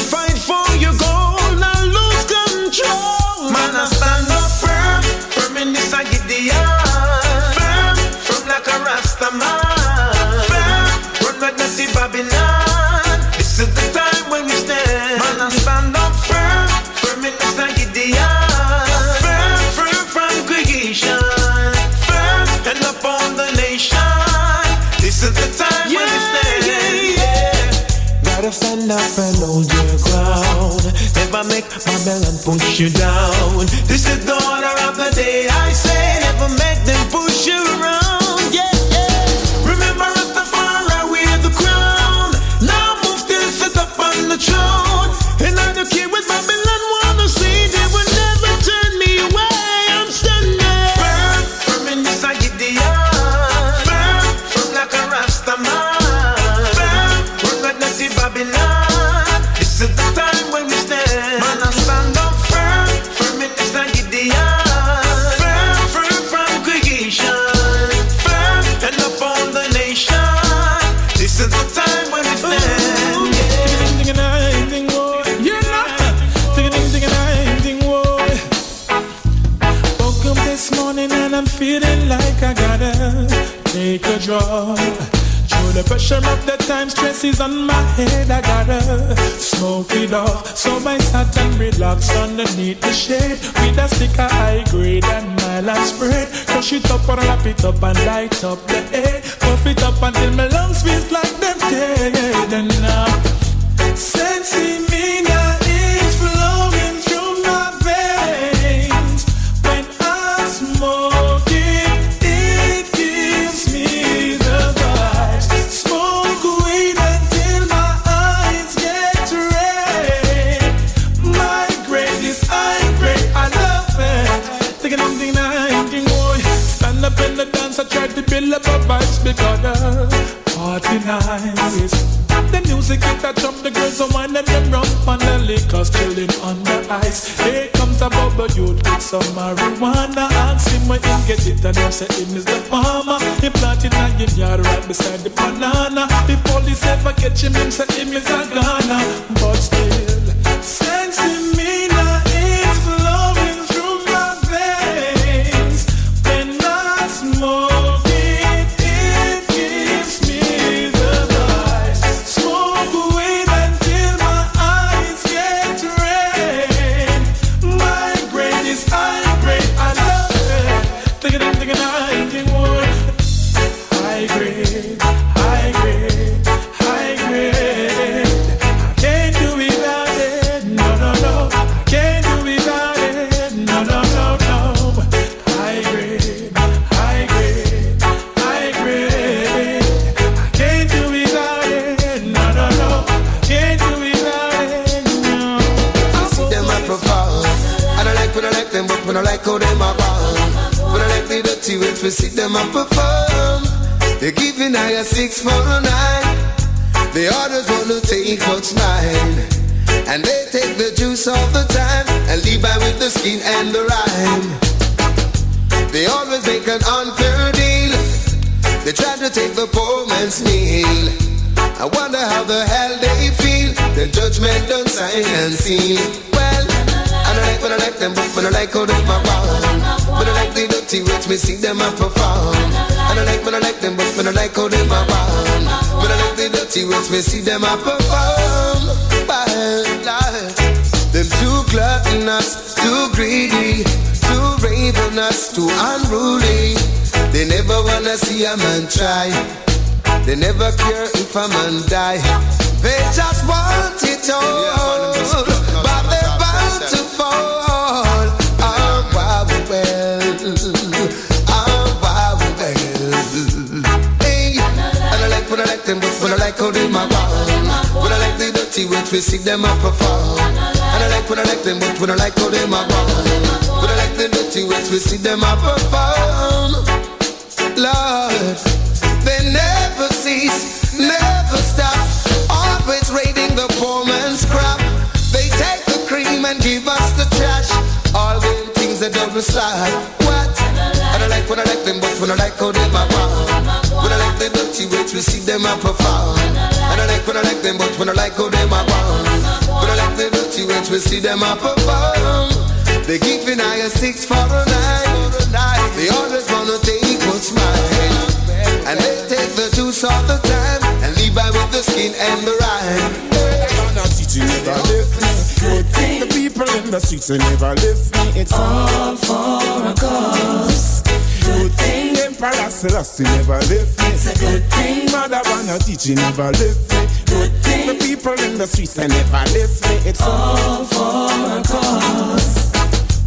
you down. This is the order of the day. I say, time, stress is on my head. I gotta smoke it off. So I sat and relax underneath the shade with a stick of high grade and mile and spread. Crush it up and wrap it up and light up the air. Puff it up until my lungs feel like them dead. And now, sensing liquors chilling on the ice. Here comes a bubble youth with some marijuana. Ask him where he get it and him say him is the farmer. He planted a him yard right beside the banana. The police ever catch him, him say him is a Ghana. But still, dirty ways, we see them a perform. They're giving I a six for a nine. The others wanna take what's mine. And they take the juice all the time and leave by with the skin and the rhyme. They always make an unfair deal. They try to take the poor man's meal. I wonder how the hell they feel. The judgment done sign and seal. I like when I like them, but when I like how they my ball. When I like the dirty words, me see them a perform. I don't like when I like them, but when I like how they my ball. When I like the dirty words, me see them a perform. Them too gluttonous, too greedy, too ravenous, too unruly. They never wanna see a man try. They never care if a man die. They just want it all, tackle them a ball. When I like the dirty words, we see them a perform. And I like when I like them, but when I like how them a ball. When I like the dirty words, we see them a perform. Lord, they never cease, never stop. Always raiding the poor man's crop. They take the cream and give us the trash. All them things that don't decide. What? And I like when I like them, but when I like how them a ball. The dirty ways we see them a perform. I don't like when I like them, but when I like how them a walk. When I like the dirty ways we see them a perform. They giving I a six for a night. They always wanna take what's mine. And they take the juice all the time and leave by with the skin and the rind. Not the people in the streets they never left me. It's all for a cause. Good thing Emperor Selassie never left me. It's a good thing Mother Wanna teaching never left me. Good thing the people in the streets they never left me. It's all for a cause.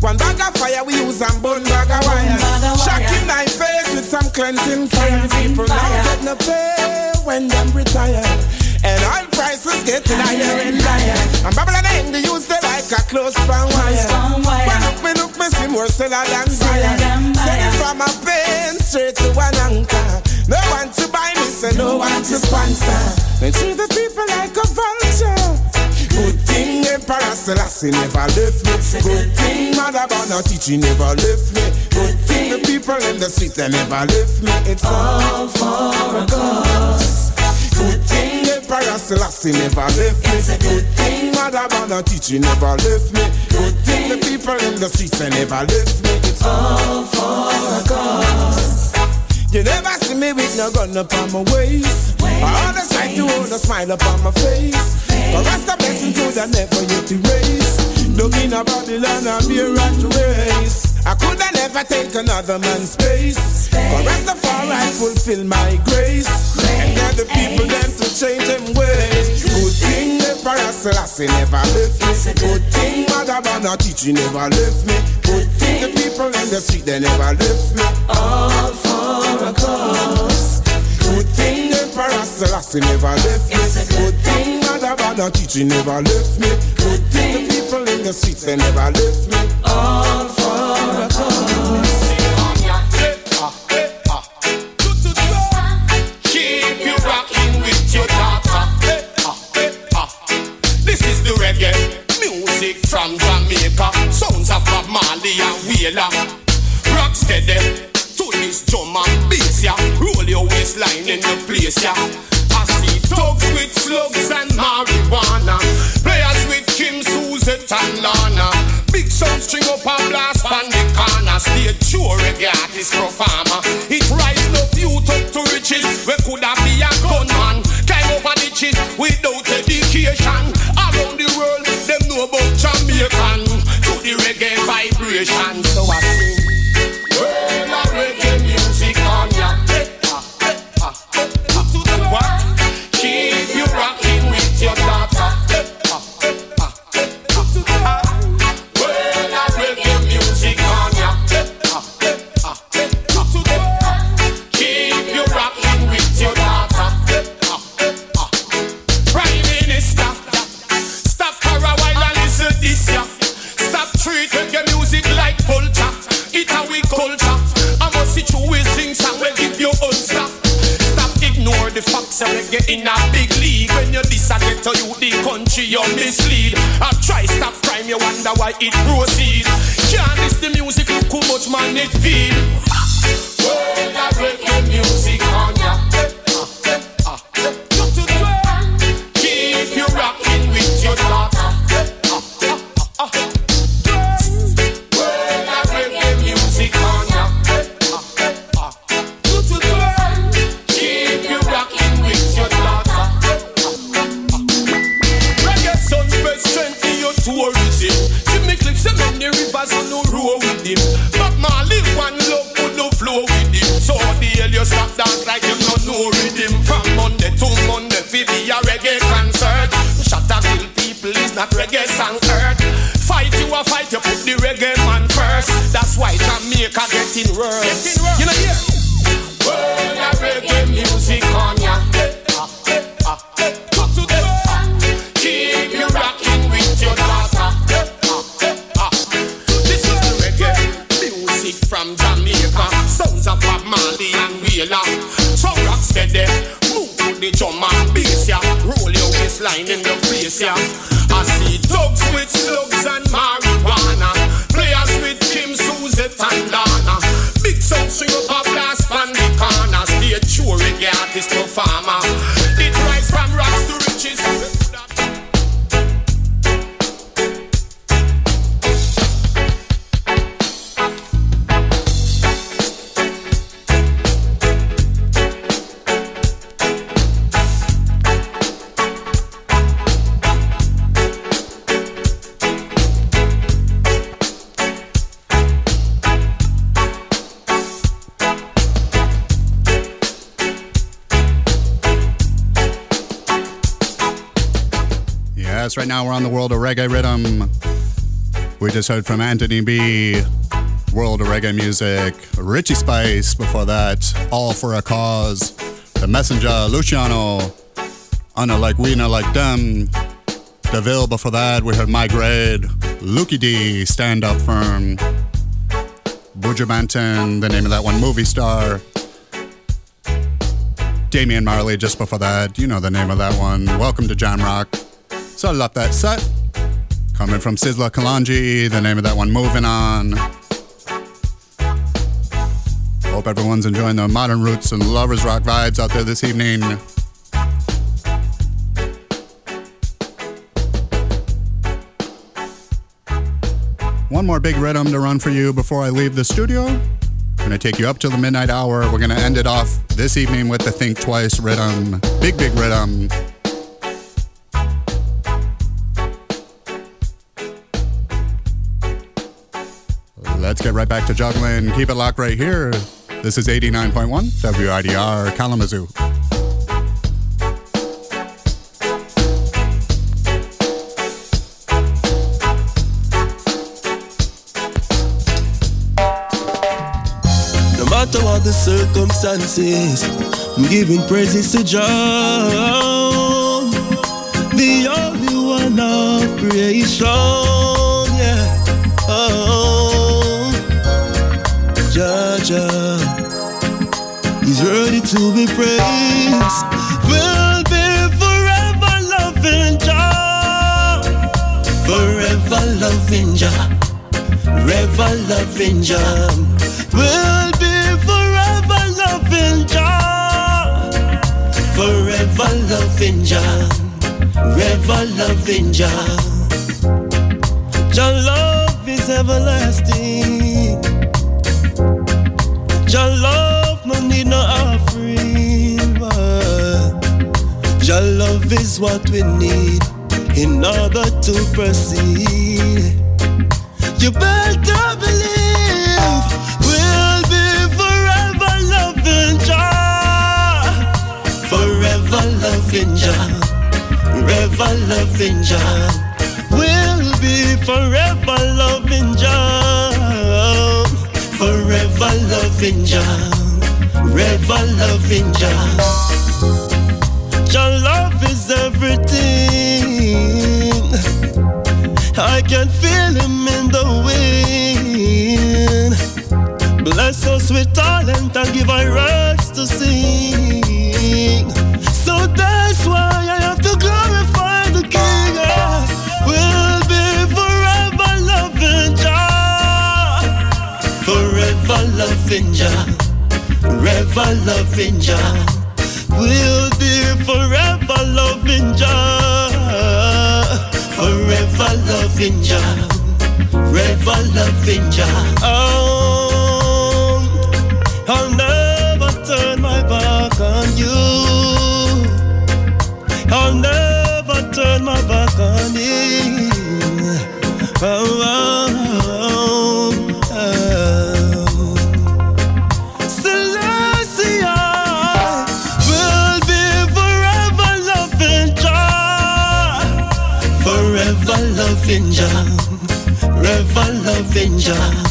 One bag of fire we use and burn bag of wire. Shocking my face with some cleansing fire. People now get no pay when them retire. And oil prices getting higher and higher. And Babylon ain't the use they like a close span wire. But look me, look me, see more seller than buyer. From a pain straight to an anchor. No one to buy me, so no one to sponsor. They treat the people like a vulture. Good thing Emperor Selassie never left me. Good thing Mother Bona teaching never left me. Good thing the people in the street they never left me. It's all for a cause. Good thing Emperor Selassie never left me. It's a good thing Mother Bona teaching never left me. Good thing the people in the streets they never left me. It's all for a cause. You never see me with no gun up on my waist. I always try to hold a smile upon my face. But rest a blessing to the never yet erase. Looking a Babylon and be a rat race. I could have never take another man's place. For as space. But Rastafari fulfill my grace. And get the people them to change them ways. Good thing the Selassie never left me. Good thing Mother Bana teaching never left me. Good thing the people in the street they never left me. All for a cause. Good thing the Selassie never left me. Mother Bana teaching never left me. Good thing the people in the streets they never left me. All for a cause. Keep you rocking with your daughter. This is the reggae music from Jamaica. Sounds of Bob Marley and Wheeler. Rock steady to this drum and bass, yeah. Roll your waistline in the place, yeah. Thugs with slugs and marijuana. Players with Kim, Suzette and Lana. Big sound string up and blast on the corner. Stay true reggae artist performer. It rise up youth up to riches. We could have be a gunman. Climb over ditches without education. Around the world, them know about Jamaican. To the reggae vibration. So I that reggae in a big league. When you decide to you the country you mislead. I try stop crime, you wonder why it proceed. Can't this the music look how much man it feel. When I reggae music stop dance like you no know rhythm. From Monday to Monday, fi be a reggae concert. Shut up, kill people is not reggae song earth. Fight you a fight, you put the reggae man first. That's why Jamaica getting worse. You know here. When a reggae music on the drum and bass, yeah. Roll your waistline in the place, yeah. Right now. We're on the World of Reggae Rhythm. We just heard from Anthony B, World of Reggae Music, Richie Spice, before that, All for a Cause, The Messenger, Luciano, Anna Like We, Not Like Them, Daville, before that, we heard My Grade, Lukie D, Stand Up Firm, Buju Banton, the name of that one, Movie Star, Damian Marley just before that. You know the name of that one. Welcome to Jamrock. So I love that set. Coming from Sizzla Kalonji, the name of that one, Moving On. Hope everyone's enjoying the modern roots and lovers rock vibes out there this evening. One more big rhythm to run for you before I leave the studio. I'm Gonna take you up to the midnight hour. We're gonna end it off this evening with the Think Twice rhythm. Big, big rhythm. Let's get right back to juggling. Keep it locked right here. This is 89.1 WIDR Kalamazoo. matter what the circumstances, I'm giving praises to Jah, the only one of creation. To be praised. We'll be forever loving Jah, forever loving Jah, forever loving Jah. We'll be forever loving Jah, forever loving Jah, forever loving Jah. Jah love is everlasting. Love is what we need in order to proceed. You better believe we'll be forever loving Jah, forever loving Jah, forever loving Jah. We'll be forever loving Jah, forever loving Jah, forever loving Jah. Everything. I can feel him in the wind. Bless us with talent and give our rights to sing. So that's why I have to glorify the King. We'll be forever loving Jah, forever loving Jah, forever loving Jah. We'll be forever loving Jah, forever loving Jah, forever loving Jah. Oh, Jah, forever Jah.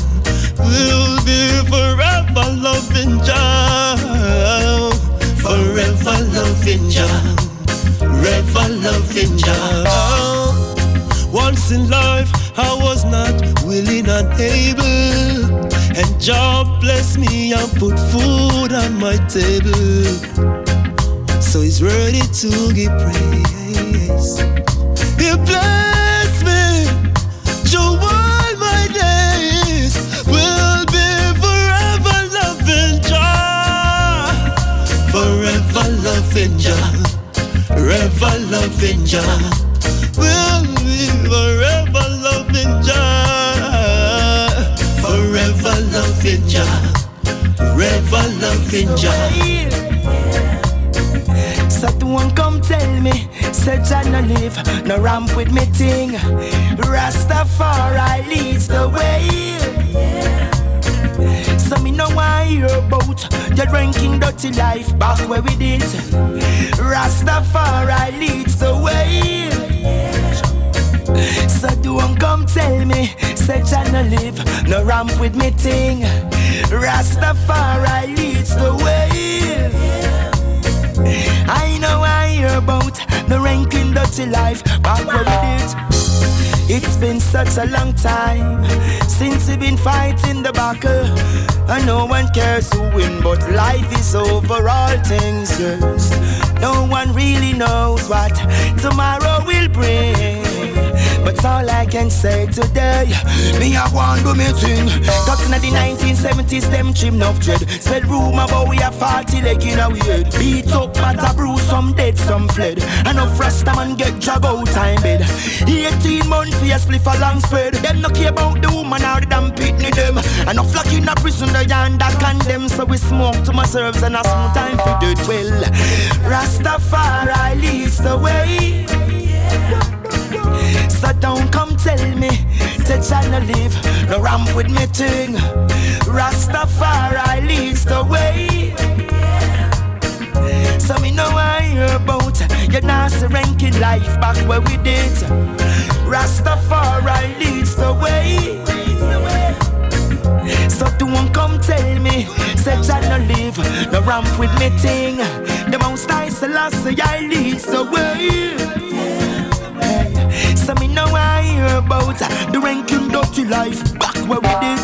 We'll be forever loving Jah, forever loving Jah, forever loving Jah. Oh, once in life, I was not willing and able, and Jah bless me and put food on my table. So He's ready to give praise. He forever loving Jah. Will be forever loving Jah, forever loving Jah, forever loving Jah. Someone come tell me, say Jah no live, no ramp with me thing. Rastafari leads the way. So me no want hear about the drinking dirty life back where we did. Rastafari leads the way. So don't come tell me, such I no live, no ramp with me ting. Rastafari leads the way. Hear about the ranking dirty life, back where we did. It's been such a long time since we've been fighting the battle. And no one cares who win, but life is over all things, yes. No one really knows what tomorrow will bring. But all I can say today, me I want do me thing. Cause in the 1970s, them trim enough dread. Spread rumor about we a 40 leg in a weird. Beat up, but a bruise, some dead, some fled. Enough rasta man get drag out time bed. 18 months for a spliff a long spread. Them no care about the woman or the damn pitney them. Enough flock in a prison, they under condemn. So we smoke to my serves and a smooth time for the well. Rastafari leads the way. So don't come tell me to China live, no ramp with me thing. Rastafari leads the way. So me know I hear about your nasty ranking life back where we did. Rastafari leads the way. So don't come tell me, say China live, no ramp with me thing. The most I Selassie I leads the way. So me know I hear about the ranking dirty life back where we did.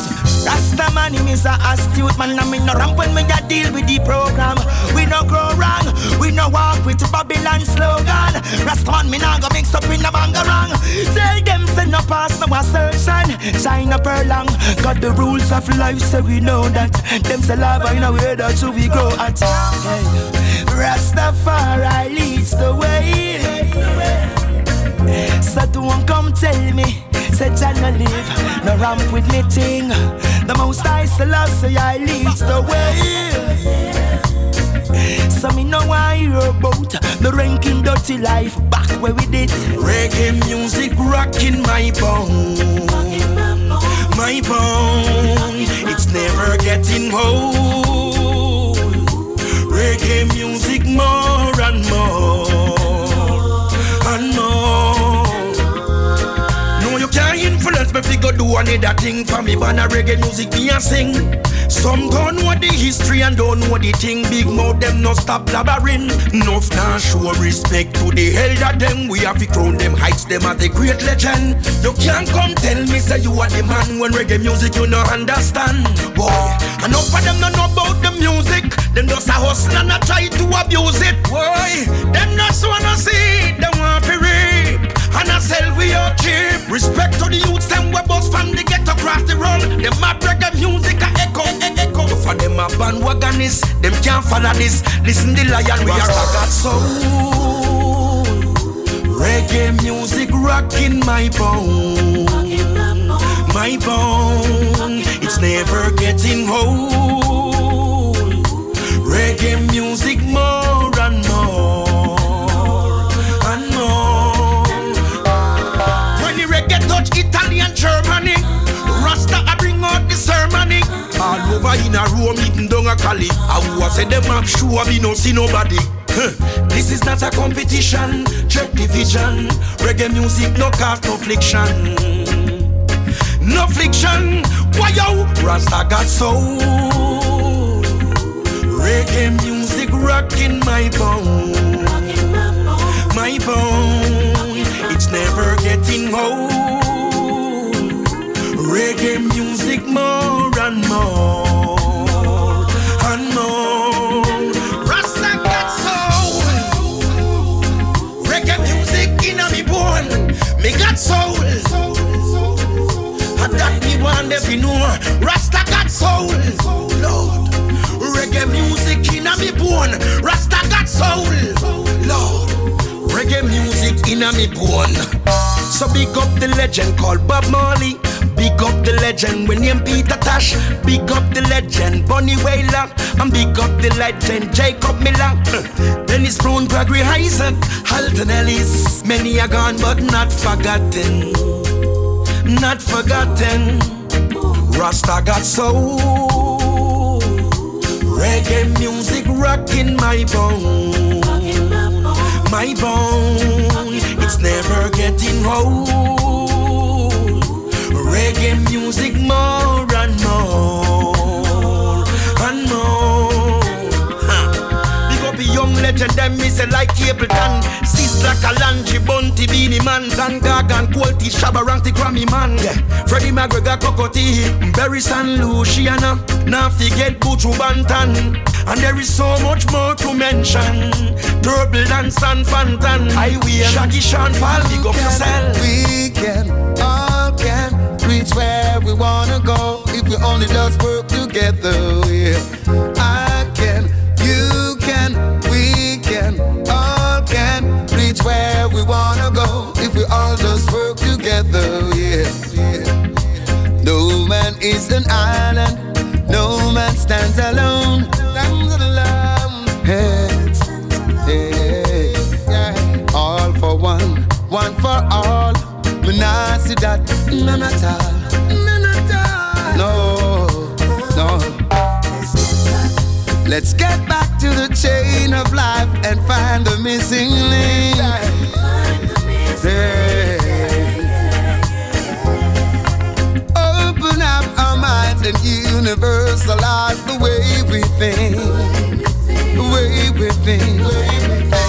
Rasta man, him is a astute man, and me no ramp when me a deal with the program. We no grow wrong, we no walk with Babylon slogan. Rasta man, me nah go mix up in the bangarang. Tell them send no pass no assertion, shine up her long. Got the rules of life, so we know that. Them say lava in a way that we grow at. Hey. Rastafari leads the way. So don't come tell me, say China live, no ramp with me thing. The most I Selassie I leads the way. So me know I hear about the ranking dirty life back where we did. Reggae music rocking my bone, my bone. It's never getting old. Reggae music more and more me fi go do another thing for me. Ban a reggae music me a sing. Some don't know the history and don't know the thing. Big mouth them no stop blabbering. Enough now show respect to the elder them. We have to crown them heights them as a great legend. You can't come tell me say you are the man when reggae music you no understand. Boy, enough of them no know about the music. Them just a hustle and a try to abuse it. Boy, them just wanna see. Them want to and I sell we out cheap. Respect to the youths them we bust from the ghetto across the road. Them mad reggae music a echo, e- echo. For them a bandwagonists, them can't follow this. Listen the lion we are got soul. Reggae music rocking my bone, my bone. It's never getting old. Reggae music more Italy and Germany, Rasta I bring out the ceremony. All over in a Rome, even down a Cali. I was say them up sure me no see nobody. Huh. This is not a competition, check division. Reggae music no cause no fliction. No fliction, why yo? Rasta got soul. Reggae music rocking my bone, my bone. It's never getting old. Reggae music more and more and more. Rasta got soul. Reggae music in a me bone. Me got soul. And that me want to know. Rasta got soul. Lord. Reggae music in a me bone. Rasta got soul. Lord. Reggae music in a me bone. So big up the legend called Bob Marley. Big up the legend named Peter Tosh. Big up the legend Bunny Wailer. And big up the legend Jacob Miller. <clears throat> Dennis Brown, Gregory Isaac, Alton Ellis. Many are gone but not forgotten. Not forgotten. Rasta got soul. Reggae music rocking my bone. My bone it's never getting old. Reggae music more and more. Capleton. Sis like a Lanchi, Bunty, Beenie Man, Dan Gagan, Quality, Shabba Rank, Grammy Man. Yeah. Freddie McGregor, Cocoa Tea, Barry San Luciana. Now forget Buju Banton. And there is so much more to mention. Turtle Dance and Fantan. I will Shaggy Sean Paul, big up yourself. We can, all can reach where we wanna go if we only just work together. Yeah. Reach where we wanna go if we all just work together. Yeah. yeah. No man is an island, no man stands alone. Stands alone. Hey, hey, yeah. All for one, one for all. Nah see that none at all. Let's get back to the chain of life and find the missing link. Yeah. Open up our minds and universalize the way we think. The way we think. I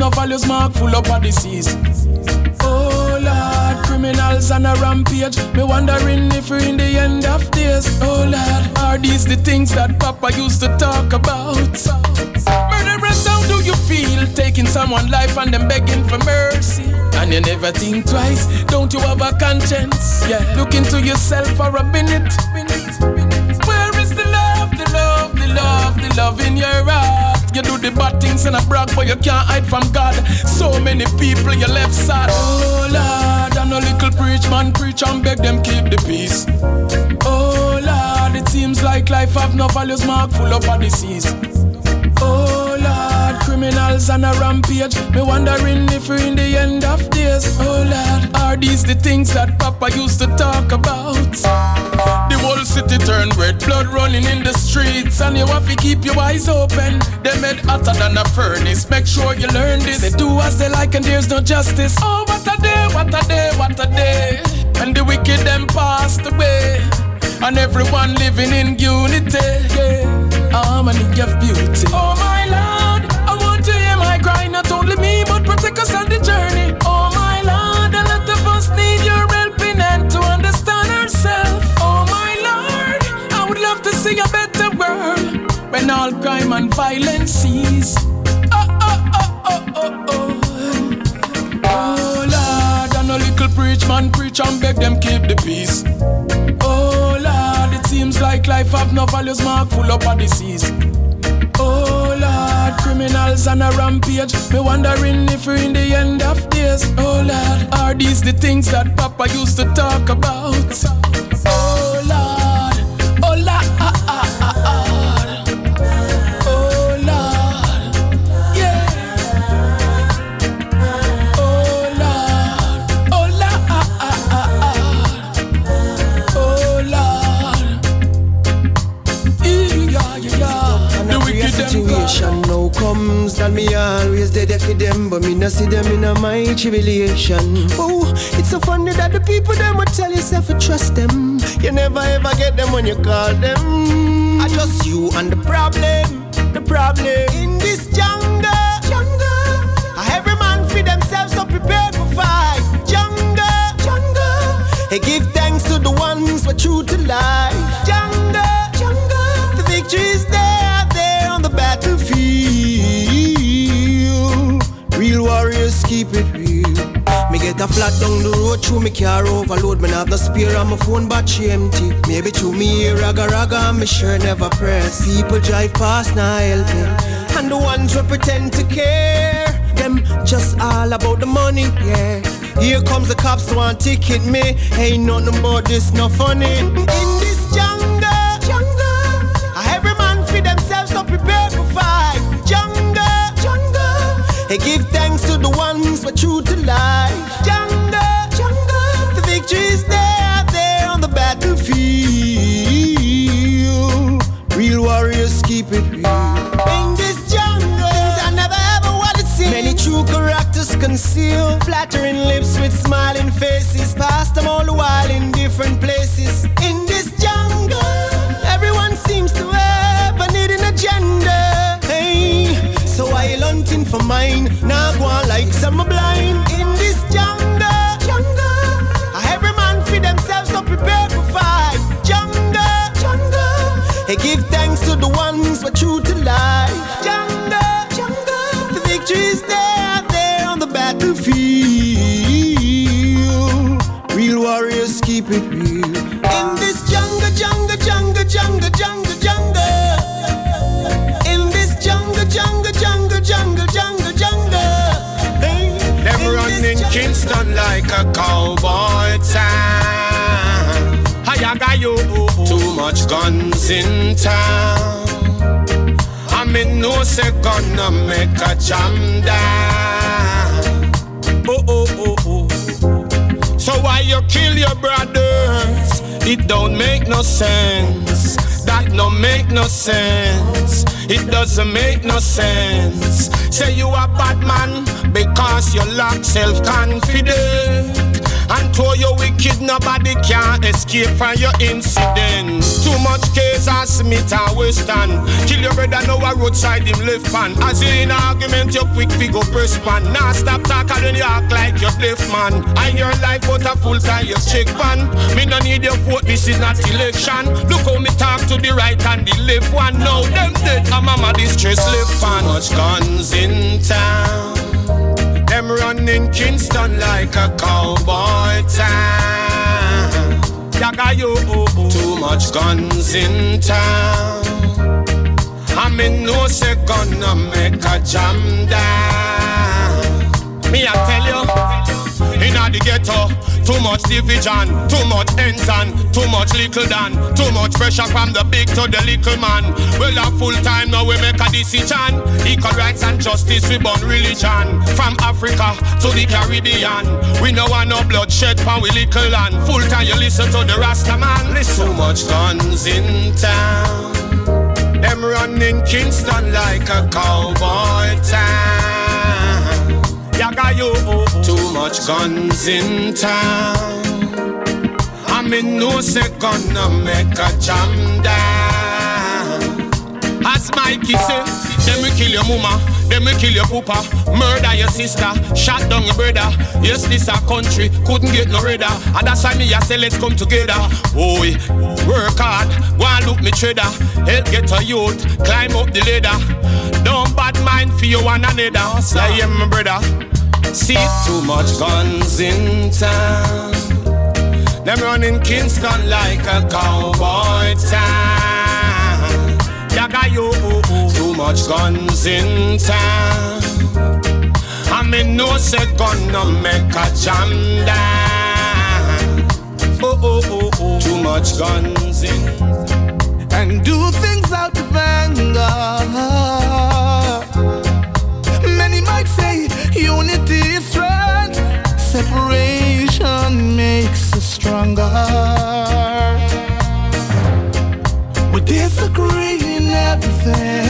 no values, mark full up of disease. Oh Lord, criminals on a rampage. Me wondering if we're in the end of days. Oh Lord, are these the things that Papa used to talk about? Murderers, how do you feel taking someone's life and them begging for mercy? And you never think twice. Don't you have a conscience? Yeah, look into yourself for a minute. Where is the love, the love, the love, the love in your heart? You do the bad things and a brag, but you can't hide from God. So many people you left sad. Oh Lord, and a little preach man preach and beg them keep the peace. Oh Lord, it seems like life have no values, mark full of disease. Oh Lord, criminals on a rampage. Me wondering if we're in the end of days. Oh Lord, are these the things that Papa used to talk about? Whole city turned red, blood running in the streets, and you have to keep your eyes open. They made hotter than a furnace. Make sure you learn this. They do as they like, and there's no justice. Oh, what a day, what a day, what a day. And the wicked them passed away, and everyone living in unity. Yeah harmony of beauty. Oh my Lord, I want to hear my cry, not only me, violence cease. Oh, oh, oh, oh, oh, oh. Oh Lord, and a little preach man preach and beg them keep the peace. Oh Lord, it seems like life have no values, mark full up of disease. Oh Lord, criminals on a rampage. Me wondering if we're in the end of days. Oh Lord, are these the things that Papa used to talk about? That me always dead for them, but me not see them in my tribulation. Oh, it's so funny that the people them will tell yourself to trust them. You never ever get them when you call them. I just you and the problem, the problem in this jungle. Jungle. Every man feed themselves so prepared for fight. Jungle, jungle. Hey, give thanks to the ones who are true to life. Warriors keep it real. Me get a flat down the road through me car overload. Me not have no spare on my phone battery empty. Maybe through me hear raga raga me sure never press. People drive past now helping, and the ones who pretend to care, them just all about the money. Yeah. Here comes the cops want to ticket me. Ain't nothing about this, no funny. Hey, give thanks to the ones who are true to life. Jungle, jungle. The victory is there, there on the battlefield. Real warriors keep it real. In this jungle, things I never ever wanted to see. Many true characters conceal, flattering lips with smiling faces. Past them for mine. Now go on like some blind. In this jungle, jungle, every man feed themselves so prepared for fight. Jungle, jungle, hey give thanks to the ones this like a cowboy town. Too much guns in town. I mean, no say gonna make a jam down. Oh, oh, oh, oh. So why you kill your brothers? It don't make no sense. That no make no sense. It doesn't make no sense. Say you a bad man because you lack self-confidence. And to your wicked, nobody can escape from your incident. Too much case and Smith and Wesson. Kill your brother now a roadside him left pan. As you in argument, you quick figure press pan. Now stop talking when you act like you're man. And your life out a full time you check pan. Me no need your vote, this is not election. Look how me talk to the right and the left one. Now them dead, and mama distress left pan. Much guns in town. Them running Kingston like a cowboy town. Oh, oh. too much guns in town. I mean, no say gonna make a jam down. Me I tell you, too much division, too much ensign, too much little dan, too much pressure from the big to the little man. Well, a full time now we make a decision. Equal rights and justice, we born religion. From Africa to the Caribbean, we no want no bloodshed from we little land. Full time you listen to the Rasta man. Listen. Too much guns in town. Them running Kingston like a cowboy town. Yo, oh, oh. too much guns in town. I mean, no say gonna make a jam down. As Mikey say, them will kill your mama, them will kill your papa, murder your sister, shot down your brother. Yes, this a country couldn't get no redder, and that's why me I say let's come together. Boy, work hard, go and look me trader, help get a youth, climb up the ladder. Don't bad mind for you one another. I am my brother. See too much guns in town. Them running Kingston like a cowboy town. Yaga yo, too much guns in town. I mean, no say gonna make a jam down. Oh, oh, oh, oh, too much guns in. And do things out of anger. Unity is strength, separation makes us stronger. We disagree in everything.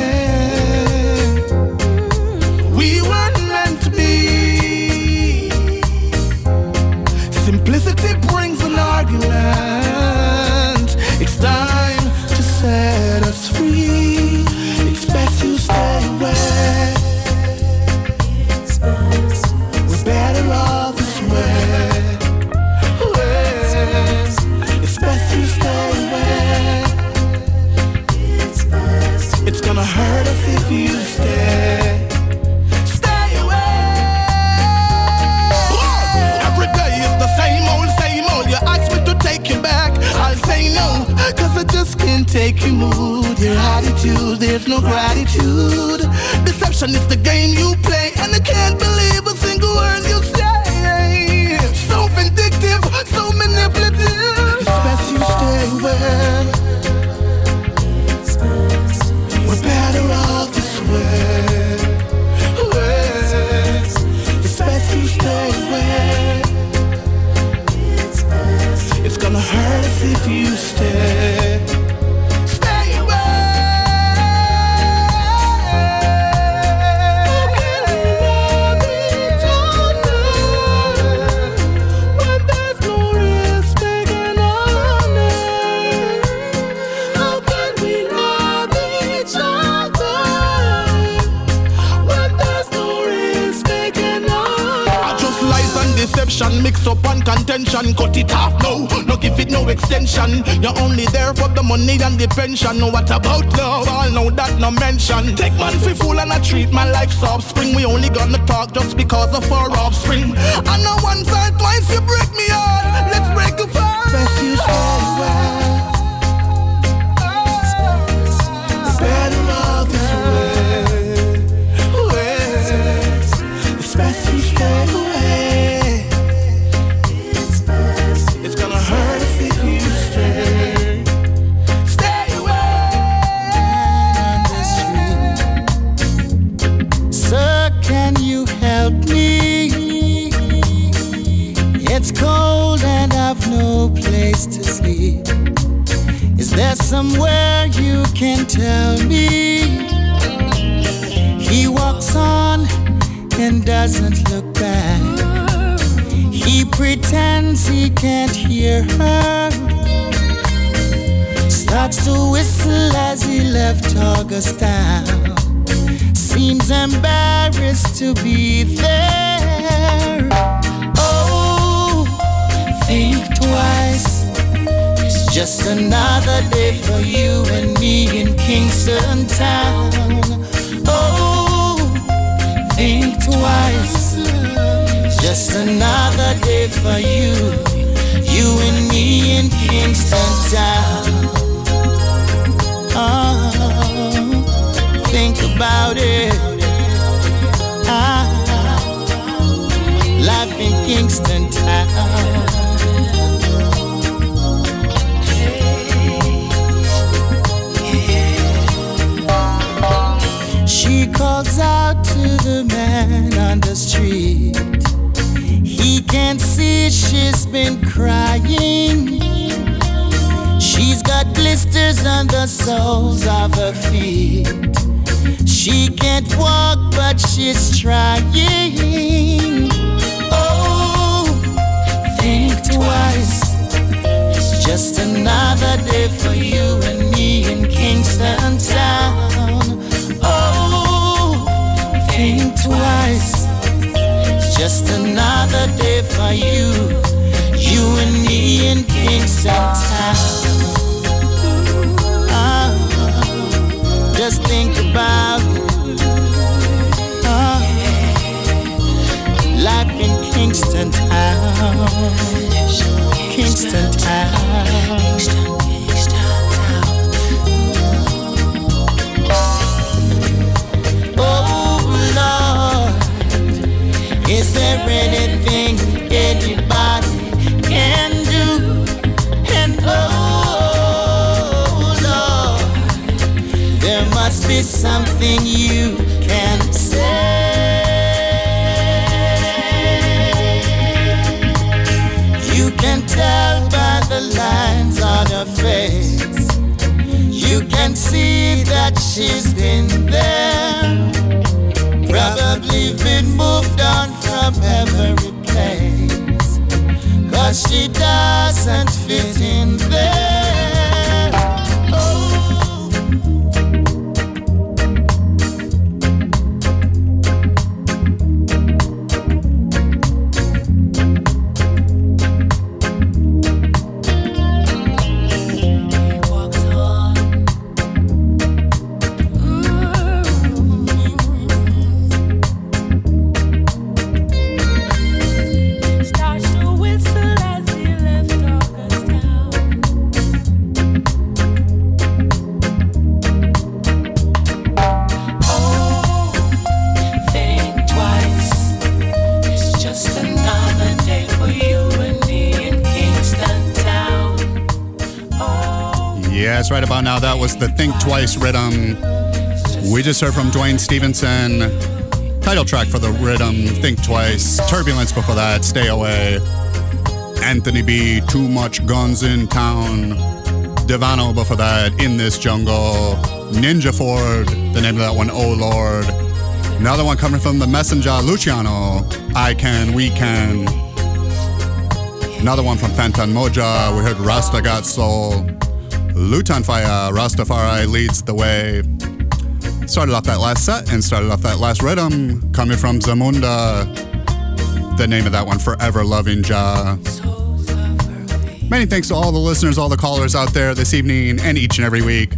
Take your mood, your attitude, there's no gratitude. Deception is the game you play, and I can't believe a single word you say. So vindictive, so manipulative. It's best you stay away. We're better off this way. It's best you stay away. It's gonna hurt us if you. Stay up and contention, cut it off now. No give it no extension. You're only there for the money and the pension. What about love? All know that no mention. Take man for fool and I treat man like offspring. We only gonna talk just because of our offspring. I know once or twice you break me heart. Let's break the fast. Best you stay away. Another day for you and me in Kingston Town. Oh, think twice. Just another day for you, you and me in Kingston Town. Oh, think about it. Ah, life in Kingston Town. Calls out to the man on the street. He can't see she's been crying. She's got blisters on the soles of her feet. She can't walk, but she's trying. Oh, think twice. It's just another day for you and me in Kingston Town. Just another day for you, you and me in Kingston Town. Ah, just think about. Ah, life in Kingston Town. Something you can say. You can tell by the lines on her face. You can see that she's been there. Probably been moved on from every Yes, right about now, that was the Think Twice rhythm. We just heard from Duane Stephenson. Title track for the rhythm, Think Twice. Turbulence before that, Stay Away. Anthony B, Too Much Guns in Town. Devano before that, In This Jungle. Ninja Ford, the name of that one, Oh Lord. Another one coming from the Messenger, Luciano. I Can, We Can. Another one from Fantan Mojah. We heard Rasta Got Soul. Lutan Fyah, Rastafari leads the way. Started off that last set and started off that last rhythm coming from Zamunda. The name of that one, Forever Loving Jah. Many thanks to all the listeners, all the callers out there this evening and each and every week.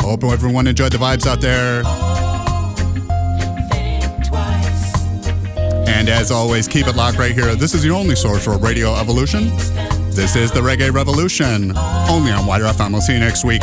Hope everyone enjoyed the vibes out there. And as always, keep it locked right here. This is your only source for Radio Evolution. This is the Reggae Revolution, only on WIDR FM. We'll see you next week.